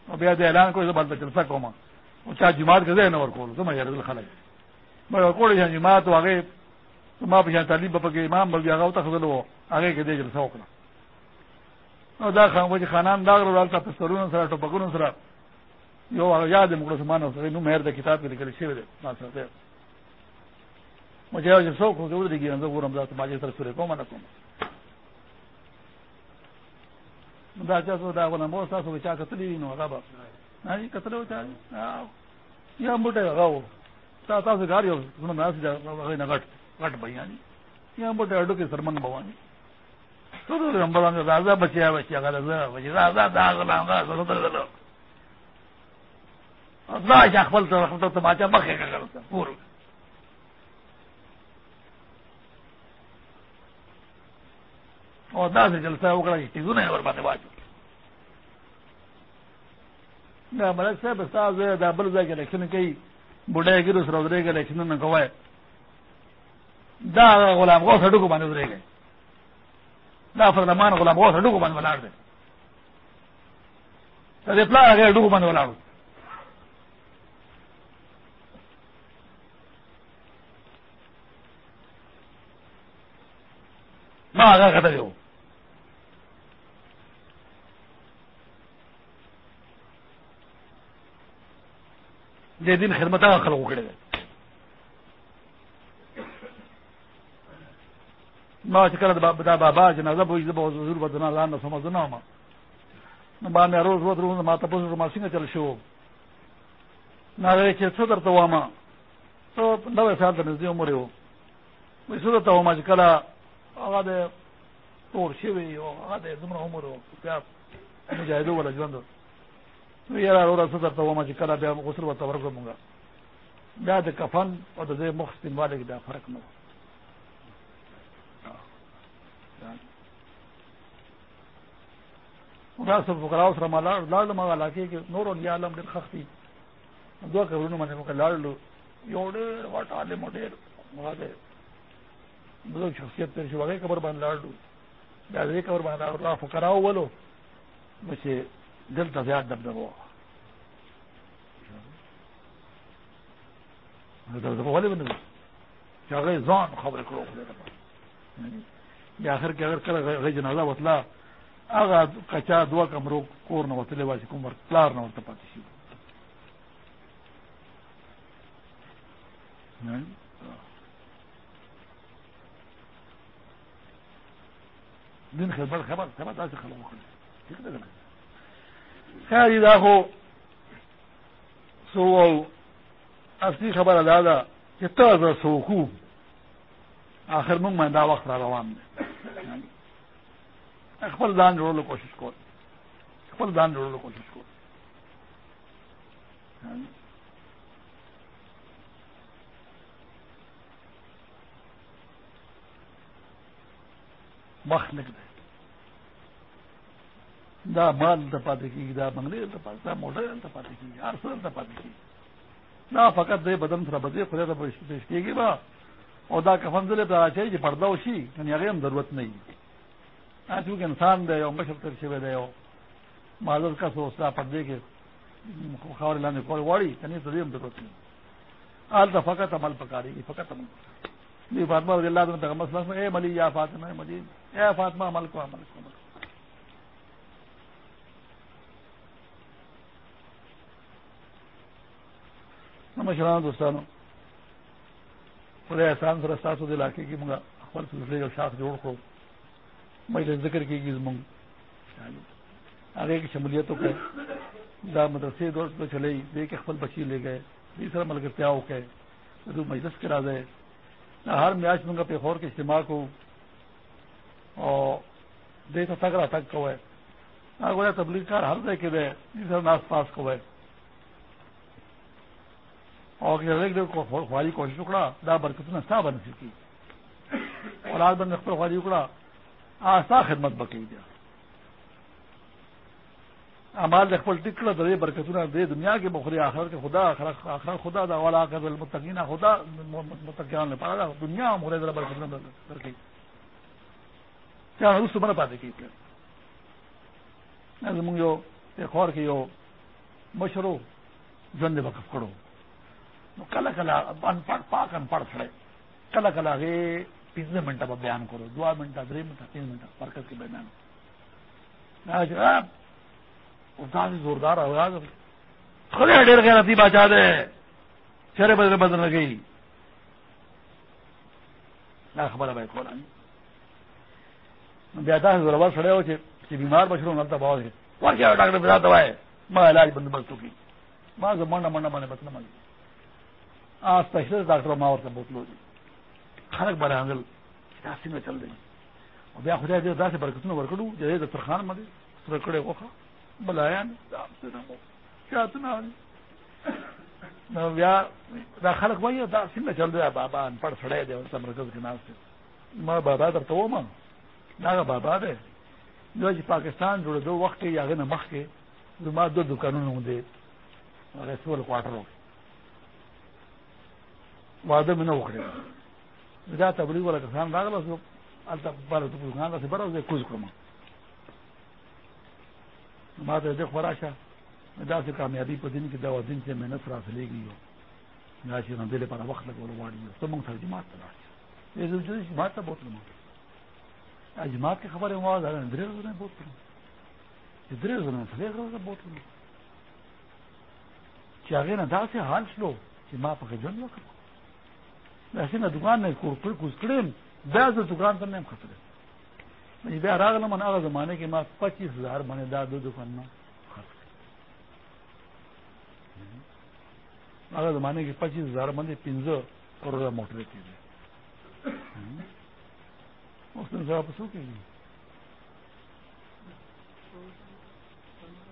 او بیا دې اعلان کوي زبر ته جلسه کوم او چا جماعت کې نه ور کول زما یې رسول خلک. مې کول چې جماعت واغه ما په شان طالب په کې امام، بل بیا غو ته خدلو هغه کې دې جلسه وکړه نو دا خان وځي خانان دا ورو تاسو سرونو سره، ټوپکونو سره. یو یاد موږ سمانه سره. نو مهر د کتاب کې لیکل شوی دی. ما سره مجھے جو سوک ہو گئے گی اندر وہ رمضان سے باجی طرف سورے کو مانا کوم. دا چا سو دا ولا مو تاسو چا کتلی نو هغه با. نه کتلو چا یا موټه هغه تا تاسو غار یو نو ناس دا هغه نه غټ غټ بیان یا موټه اډو کې سرمن بوانی ټول رمضان دا راځه بچیا بچیا هغه راځه بچیا راځه دا غلا هغه زړه درلو دا چې خپل ته خپل ته ماچا مخه کړل پورو او دا سے جلسہ وکړه چې تیزونه ور باندې واچو دا ملک صاحب استاد دا بل ځای کې الیکشن کوي بډای ګرو سره ورې کې الیکشن نه کوي دا غلام غوث ډکو باندې ورې کې دا فرمان غلام غوث ډکو باندې ولاړ دی دا دې پلا هغه ډکو باندې ولاړ ما هغه کته یو دې دین خدمت هغه خلکو کړی ما چې کله دا بابا جنازه به زه حضور به دنا لاندې سم زنه ما نو باندې روز و درو ما ته پوسو ما څنګه چل شو۔ نه چې څه درته وامه ته نو سال ته نږدې عمر یو وې څه درته وامه چې کله هغه د تور شوی او هغه د زمره عمر او بیا مجاهدو ولا ژوند یاره ورو څه درته ومه چې کله بیا غسل ورته ورکړو مونږه بیا د کفن او د دې مخ سپینواله کې دا فرق نه دا سب فقراو سره مالا لاړ ما علاقه کې نور یا عالم ډېر خختي دوه کورونه باندې موږ لاړلو یو ډېر واټ عالم ډېر ماده بزرگ شخصیت تر شو هغه قبر باندې لاړو دا دې قبر باندې الله فقراو ولو. چې دلته زیات دبدبه دبدبه ولې ونه چې هغه ځان خبرې کړو بیا اخر کې اگر کله غي جنازه وتلا هغه کچا دوا کمرو کور نه وتلې واسي کوم ور پلار نه ورته پاتې شي یعنی دین خبر خبر خبر تاسو خبر وکړئ ٹھیک ده خیر دا خو سو اصلي خبره ادا ده چې تاسو سوکو اخر موږ باندې دا وخت را روان دی خپل ځان جوړولو کوشش کول. خپل ځان جوړولو کوشش کول. وخت نکده دا مال ته پاتې کیږي دا بنگلې ته پاتې دا موټر ته پاتې کیږي هر څه ته پاتې کیږي دا فقط دې بدن سره بدې خدای ته پېښ کیږي با۔ او دا کفن دلې ته راځي چې پرده وشي یعنی هغه هم ضرورت نه وي چې انسان دی او، مشر تر شوی دی او۔ معذر کا سوچتا پردے کې خاور لاندې کول وړي کني یعنی ته دې هم ضرورت نه آل ته فقط عمل پکاري فقط عمل۔ دی فاطمه رضی الله عنها مسئلہ اے ملی، یا فاطمہ، اے مجید اے فاطمہ، عمل کو عمل کو عمل کو۔ مشران دوستانو، خدای احسان سره تاسو د علاقې کې موږ خپل سلسله یو شاخ جوړ کړو. مې ذکر کېږي زموږ. یعنی هغه کې شمولیت وکړه دا مدرسې دور ته چلے دې کې خپل بچی لے گئے، دې سره ملګرتیا وکړه دغه مجلس کرا ده هر میاش موږ په خور کې اجتماع کو او دې ته تک را تک کوه گویا تبلیغ کار ہر دے کے دے جس آس پاس کو ہے اور خواہی کوشش اکڑا، دا برکت نے سا بن سکی اور آج بند اختر خواہی اکڑا آسا خدمت بکی دیا امال خپل ټیکړه د دې برکتونه د دنیا کې بخوري آخرت کې خدا، آخرت خدا، دا والا آخرت المتقین خدا متقین نه پاره دنیا مورې د برکتونه درکې چا اوس باندې پاتې کیږي نه زموږ یو خور کې یو مشرو ژوند وقف کړو نو کله کله ان پړ پاک ان پړ سره کله کله هغه پنځه منټه بیان کړو دوا منټه درې منټه تین منټه برکت کې بیان۔ استاد جی زوردار آواز خدای ډېر غیرتی بچا ده چرې بدل بدل لګي دا خبره به کوله بیا دا زورور سره و چې چې بیمار بشرو نه ته باور ورکه ډاکټر بیا دوای ما علاج بندوبست وکړي ما زمانه منډه باندې بس نه مانی آ سپیشل ډاکټر ما ورته بوتلو دي خلک برانګل دا څنګه چل دی بیا خدا خدای دې داسې برکتونه ورکړو چې د ترخان باندې سره کړه وخه بلایا بیا، دا خلک وایي دا څنګه چل دی بابا ان پړ سړی دی ورته مرکز کې ناست ما بابا درته وم دا بابا دی جو چې پاکستان جوړ دو وخت کې هغه نه مخ کې زما دو دکانونه دي هغه سول کوارټر واده مې نه وکړې دا تبلیغ ولا کسان راغله سو البته بل دکان ته برابر کوز کړم ما ته د خوراشه دا کامیابی په دین کې دا دین چې مهنت را سلیږي دا چې نه دله پر وخت لګول غواړي ته مونږ ته جماعت ته راشي دې چې جماعت ته بوتلم جماعت کې خبره مو ده درې ورځې بوتلم درې ورځې څلور ورځې بوتلم چې هغه نه داسې حال شلو، چې ما په ژوند وکړ څنګه دکان نه کور پر کوز کړم دا زه دکان ته نه خطر بیا راغلم هغه زمانه کې ما پچیس ہزار باندې دا دو دکانونه هغه زمانه کې پچیس ہزار باندې پنځه کروڑه موټر کېږي اوس نن سبا په څو کېږي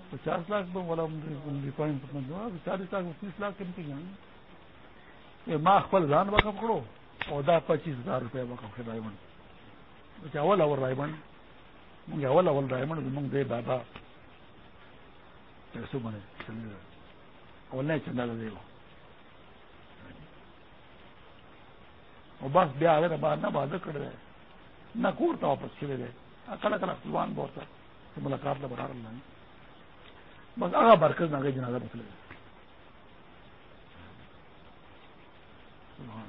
پچاس لاکھ به ولا کوین چالیس لاکھ تیس لاکھ کم کېږي ما خپل ځان وقف کړو، او دا پچیس ہزار روپیہ وقف کړی اول اول رائمنڈ مونږ اول اول رائمنڈ مونږ دی بابا پیسو باندې اول نه چندا دی او بس بیا هغه باندې نه باندې کړل نه کور ته واپس شوی دی. کله کله خپلوان بورته ملاقات له برار بس هغه برکت نه جنازه بوتله سبحان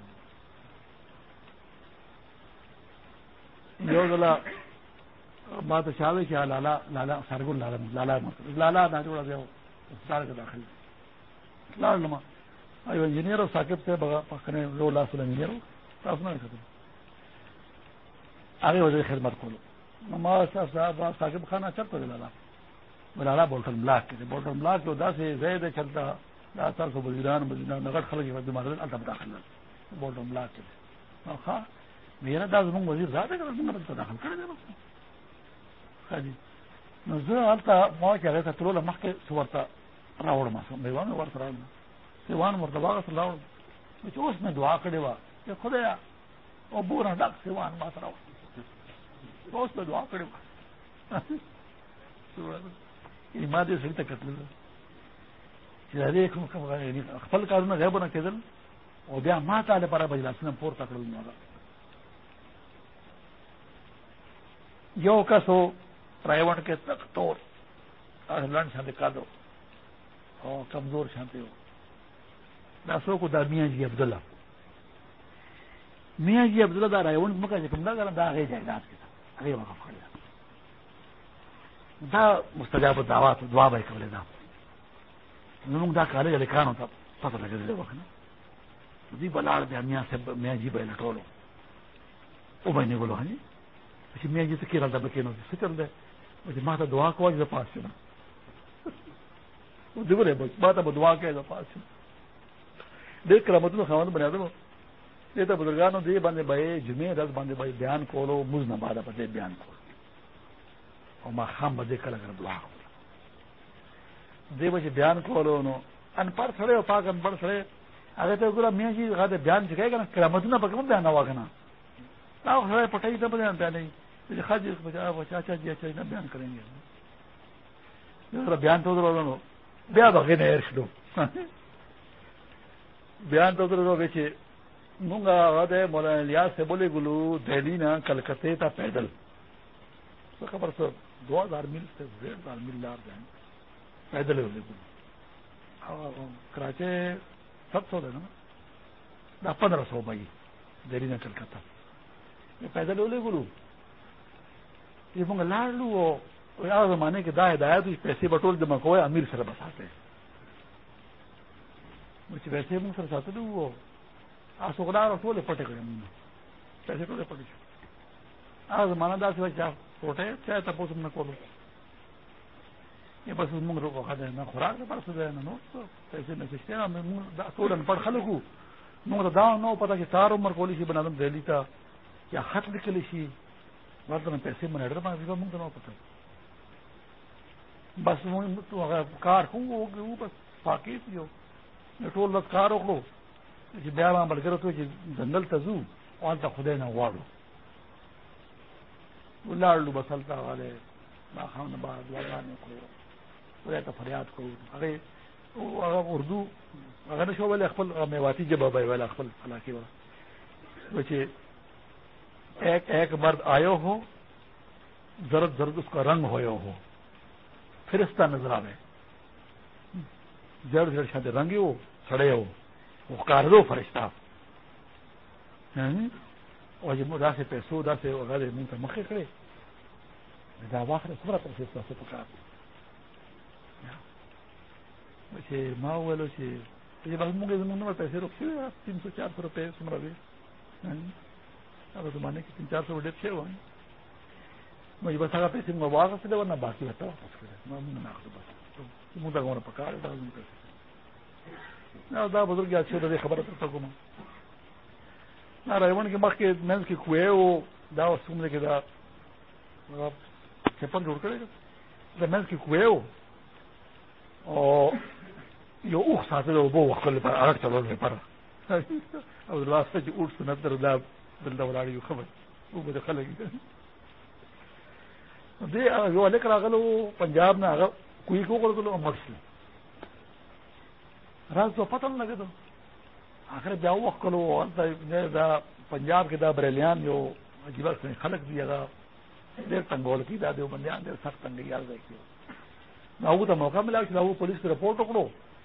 یو ځله ما اچھا لالا لالا سرګون لالا لالا لالا دا جوړه دی استاد کې داخل۔ لاړ نو ایو انجینیر او ساکب ته بغا پخنه یو لاس ول انجینیر تاسو نه کړو هغه وځي خدمت کولو۔ نو ما صاحب ساکب خانه چرته لالا۔ لالا بولټن بلاک کې بولټن بلاک یو داسې زید چلتا، دا تاسو وزیران وزیران نغټ خلک یې د مارل الته داخل بولټن بلاک میرا دا زمونږ وزیر زیاده کړه زمونږ ته داخل کړی دی خاجي نو زه هلته ما چې هغه ته تلوله مخکې څه ورته راوړم. میوان مې ورته راوړم. سیوان ورته واغسل راوړم. چې اوس مې دعا کړې وه چې خدایا او بوره ډک سیوان ما ته راوړم اوس مې دعا کړې وه. یعنی ما دې سړي ته کتل چې هغې یعنی خپل کارونه غیبونه کېدل. او بیا ما ته لپاره به لاسونه پورته کړل نو یو کس ہو پرائیوٹ کے تک تو لنڈ شانتے کا دو اور کمزور شانتے ہو دسو کو دا میاں جی عبداللہ میاں جی عبداللہ دا رائیونٹ مکا جی کم دا کرنا دا آگے جائے داد کے ساتھ آگے وقف کھڑے دا مستجاب دعوات دعا بھائی قبل دا نمونگ دا کالج علی کان ہوتا پتہ لگے دے وقت نا دی بلاڑ دے میاں سے میاں جی بھائی لٹولو او بھائی نے بولو ہاں جی؟ چې مې چې کې راځه بکې نو؟ څه چل دی چې ما ته دعا کوه چې جی پاس شم او جی دیوله بس ما ته دعا کوي چې پاس شم ډېر کرامتونو خواند بنیا دو۔ دې ته بزرګانو دې باندې به جمعې ورځ باندې به بیان کولو موږ نه باندې په بیان کولو۔ اور ماں خام بدے کل اگر بلا دے بجے بیان کو ان پڑھ سڑے اور پاک ان پڑھ سڑے۔ اگر تو گرا میاں جی اگر بیان سکھائے گا نا کرا مدینہ پر کم بیان ہوا گنا سڑے پٹائی تو بیان پہ نہیں خاص چاچا جی اچھا نہ بیان کریں گے۔ بیان تو ادھر بیا بھگے نے ایئر شڈو بیان تو ادھر بیچے مونگا مولانا الیاس سے بولے گلو، دہلی نا کلکتے تھا پیدل۔ تو خبر سر دو ہزار میل سے ڈیڑھ ہزار میل لار جائیں۔ پیدل ہونے گلو۔ کراچے سب سو دینا پندرہ سو بھائی دہلی نا کلکتہ یہ پیدل ہو لے گلو یہ مونگا لاڑ لو وہ زمانے کے دا ہدایت پیسے بٹول جمع کو امیر سر بساتے مجھے ویسے منگ سر ساتھ لوں وہ سکھدار ٹولے پٹے کرے پیسے ٹولے پٹے آ زمانہ دار سے چاہ ٹوٹے چاہے تب تم نے کولو بس منگ روکو کھا دے نہ خوراک کے پاس دے نہ نوٹ تو پیسے میں سچتے نا ٹول ان پڑھ خلق ہوں منگ تو داؤں نو پتا کہ چار عمر کولی سی بنا دم دہلی کا یا خط نکلی سی بات میں پیسے میں ہڈر پا منگ تو نو پتا بس کار ہوں وہ بس پاکی ہو ٹول بس کار روک لو چې بیا ما ملګرو ته چې جنگل ته ځو او ته خدای نه غواړو ولاړلو بس هلته غلی ما خان بعد دعاګانې کړو خدای ته فریاد کوو هغې هغه اردو هغه نه شو ویلی خپل میواتی ژبه به ویله خپل علاقې به چې ایک ایک مرد آیو ہو، زرد زرد اس کا رنگ ہوئے ہو۔ فرستہ نظر آئے جڑ جڑ شاید رنگی ہو، سڑے ہو۔ وہ کار دو فرشتہ۔ ہاں؟ اور جب دا سے پیسو دا سے وغیرہ منہ پہ مکھے کرے۔ دا واخر سمرا پر سے سے پکار بچے ما ولو چې چې بس موږ زموږ نو پیسې روکې تین سو چار سو روپے سمرا وی هغه زمانه کې تین چار سو ډېر شي وای مې بس هغه پیسې مو واغسته ورنه باقي وته واپس کړې ما موږ نه اخلو بس موږ دا غوړه پکار دا موږ دا بزرگ اچھے دے خبر کرتا کو نہ ریون کے مخ کے مینس کی کوئے وہ دا سمجھے کہ دا چپن جوڑ کرے گا مینس کی کوئے وہ اور یہ اوخ ساتھ وہ بو وقت پر آگ چلو گے پر اب واسطے جو اوٹ سنت در دا دلدا ولاڑی خبر وہ مجھے خلے گی دے جو لے کر آگلو پنجاب میں آگا کوئی کو کر دلو مرسی راز تو پتہ نہ لگے تو آخر بیا وقت کلو دا پنجاب کے دا بریلیان جو عجیب سے خلق دیا گا دیر تنگول کی دا دیو بندیان دیر سخت تنگ یاد رہے کی نہ وہ تو موقع ملا کہ وہ پولیس کی رپورٹ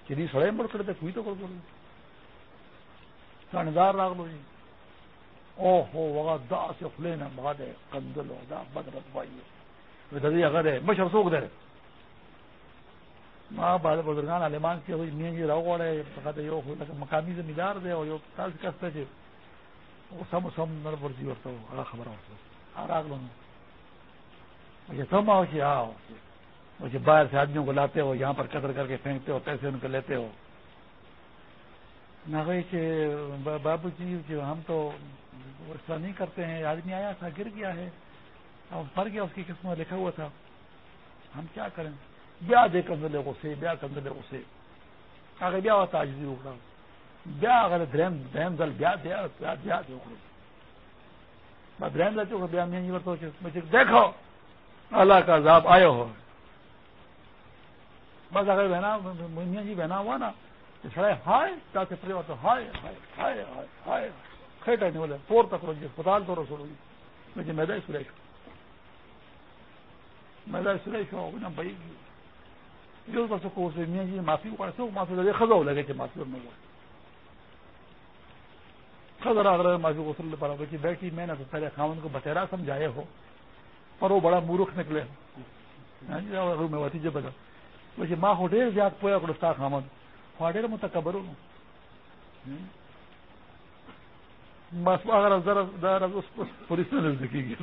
پکڑو سڑے مڑ کرتے کوئی تو کر تھاندار راگ لو جی۔ او ہو وغا دا سے کھلے نہ بعد ہے کندل ہو دا بدرت بھائی ددی اگر ہے، مشر سوکھ دے۔ ماں بعد بزرگان عالمان کی ہوئی، میاں جی راؤ ہے پکاتے یو ہو لگا مقامی زمیندار دے اور یو تاز کستے چھے جی۔ وہ سم سم نر برزی ورتا ہو، اگا خبر ہوتا ہو آر آگ لوں مجھے تم آؤ جی، چھے آؤ مجھے باہر سے آدمیوں کو لاتے ہو، یہاں پر قدر کر کے پھینکتے ہو، پیسے ان کو لیتے ہو۔ نہ بابو جی جو ہم تو اس طرح نہیں کرتے ہیں، آدمی آیا تھا، گر گیا ہے۔ اور مر گیا، اس کی قسم میں لکھا ہوا تھا۔ ہم کیا کریں؟ بیا دے کندلے غصے بیا کندلے غصے اگر بیا ہوتا عجزی اکڑا۔ بیا اگر درہم درہم دل بیا دیا بیا دیا دے اکڑو۔ میں درہم دل چکا بیا میں نہیں ورطا دیکھو۔ اللہ کا عذاب آئے ہو۔ بس اگر بہنا میاں جی بہنا ہوا نا تو سڑے ہائے چاہتے پڑے ہوتا ہائے ہائے ہائے ہائے ہائے کھیٹا نہیں بولے پور تک رکھ اسپتال جی، تو رسول ہوئی۔ مجھے میدا سریش میدا سریش ہو نا بھائی، جو بس کو سے میاں جی معافی کو سو معافی دے خزو لگے کہ معافی نہ ہوا خزر اگر معافی کو صلی اللہ علیہ بیٹھی میں نے تو پہلے خاون کو بتیرا سمجھائے ہو، پر وہ بڑا مورخ نکلے۔ ہاں جی میں واتی جب بتا ویسے ماں ہو ڈیر زیاد پویا کو رستا خامن ہوا ڈیر متکبر ہوں۔ بس اگر ذرا پولیس نے نزدیکی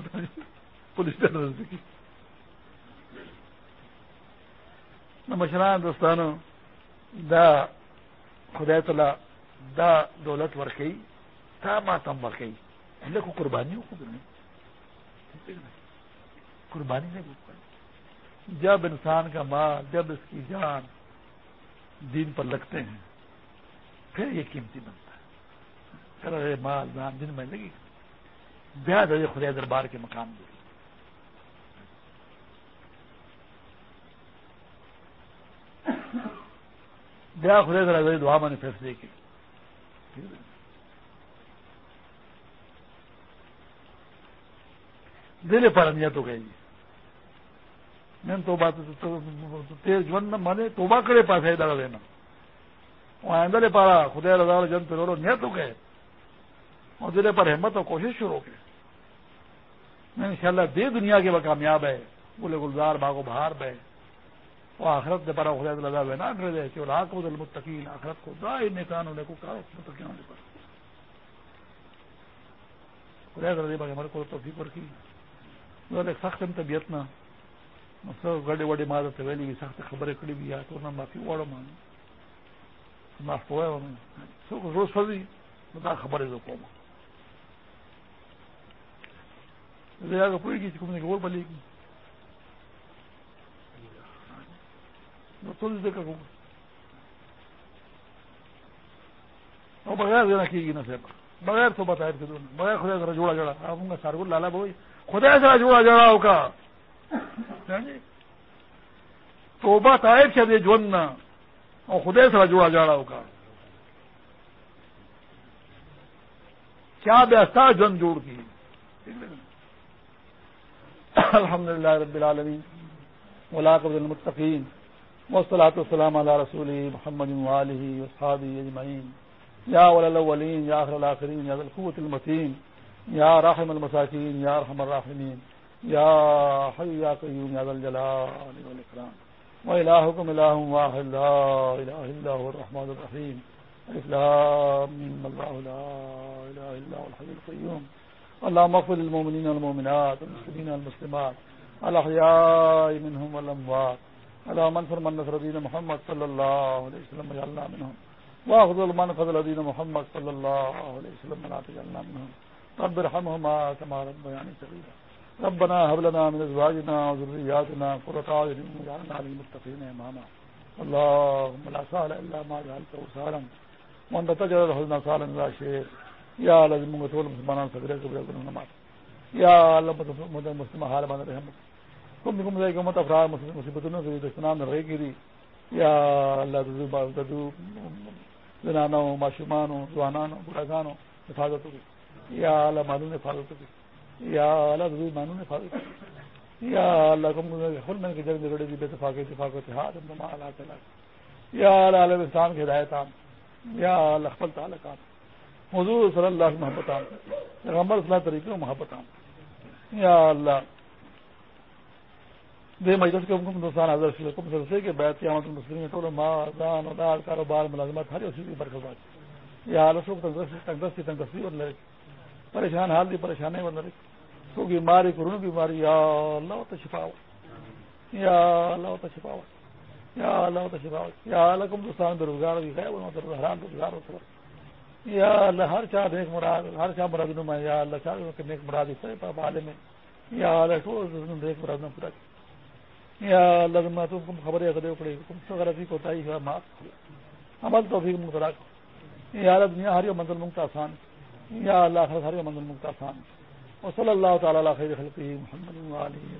پولیس نے نزدیکی۔ مشران دوستانو، دا خدای تعالی دا دولت ورکی تا ما تم ورکی لیکو قربانی کو نہیں۔ قربانی نہیں۔ جب انسان کا مال، جب اس کی جان دین پر لگتے ہیں، پھر یہ قیمتی بنتا ہے۔ پھر مال، جان دن میں لگی بیا خدا دربار کے مقام دے بیا خدا در دعا میں نے فیصلے کی دل پر اہمیت ہو گئی۔ میں تو بات تیز جن مانے، توبہ کرے پاس ہے دادا دینا وہ آئندہ پارا خدا رضا جن پہ رو نیت ہو گئے۔ اور دل پر ہمت اور کوشش شروع ہو گئی میں ان شاء اللہ دے دنیا کے وہ کامیاب ہے بولے گلزار باغ و بہار بہ وہ آخرت نے پارا خدا لگا ہوئے نا کرے دے کہ لاکھ بدل متقین، آخرت کو دا نکان ہونے کو کہا متقین ہونے پر۔ خدا رضا رضی ہمارے کو توفیق پر کی سخت طبیعت نہ گڑے وڈے مار ویلی بھی سخت خبریں کڑی بھی آئے تو نہ معافی واڑو مان معاف ہوا روز فضی بتا خبر ہے کو پوری کی کم نے اور بلی کی۔ بغیر دینا کی نا سر بغیر تو بتایا بغیر خدا ذرا جوڑا جڑا آپ کا سارگل لالا بھائی خدا ذرا جوڑا جڑا ہوگا۔ یعنی توبہ طائب سے دے جون اور خدے سے جوڑا جا رہا ہوگا۔ کیا بیستا جن جوڑ کی؟ الحمد للہ رب العالمین۔ ولاق المطفین وسلاۃ السلام علیہ رسول محمد علیہ وصحابی اجمعین۔ یا ولین یا آخر الآخرین یا القوت المتین۔ یا رحم المساکین، یا رحم الراحمین۔ یا حی یا قیوم یا ذا الجلال والاکرام وإلهكم إله واحد، لا إله إلا هو الرحمن الرحيم الإسلام الله لا إله إلا هو الحي القيوم اللهم اغفر للمؤمنين والمؤمنات والمسلمين والمسلمات. الأحياء منهم والأموات. اللهم انصر من نصر دين محمد صلى الله عليه وسلم وجعلنا منهم. واخذل من خذل دين محمد صلى الله عليه وسلم ولا تجعلنا منهم. رب ارحمهما كما ربياني صغيرا. ربنا هب لنا من ازواجنا وذرياتنا قرة اعين واجعلنا للمتقين اماما اللهم لا سهل الا ما جعلته سهلا. وانت تجعل الحزن سهلا لا شيء یا اللہ من طول مسلمانان صدرے کو بلکہ نماز یا اللہ مسلم حال مان رحم کم کم دے گمت افراد مصیبتوں سے دشمنان رہے گی یا اللہ تذو با تذو زنانوں معشومانوں جوانانوں بڑھگانوں حفاظت ہوگی یا اللہ معلوم حفاظت ہوگی یا اللہ رضوی مانو نے فاروق یا اللہ کم خل میں جگ میں رڑے بے اتفاق اتفاق اتحاد اللہ تعالیٰ یا اللہ علیہ السلام کے ہدایت عام۔ یا اللہ خپل تعلق عام۔ حضور صلی اللہ علیہ محبت عام۔ پیغمبر صلی اللہ طریقے محبت عام۔ یا اللہ، دے مجلس کے حکم دوستان حضر صلی حضرت حکم سرسے کے بیت قیامت المسلمین ٹول ماں دان ادار کاروبار، ملازمت، ہر اسی کی برکت یا اللہ، سب تنگستی تنگستی اور لے پریشان حال دی پریشانی بند رہی تو بیماری کروں بیماری یا اللہ تو چھپاؤ یا اللہ تو چھپاؤ یا اللہ تو چھپاؤ یا اللہ کم دوستان بے روزگار بھی ہے حرام روزگار ہوتا یا اللہ، ہر چار نیک مراد، ہر چار مراد میں، یا اللہ چار نیک مراد اس پاپ حالے میں یا اللہ نیک مراد میں پورا۔ یا اللہ میں تم خبریں خدے پڑے تم سے غلطی کو تائی ہے معاف عمل تو بھی متراک یا اللہ، دنیا ہری منزل منگتا آسان۔ یا اللہ ہر خیر منزل مکتا خان و اللہ تعالیٰ خیر خلقی محمد علیہ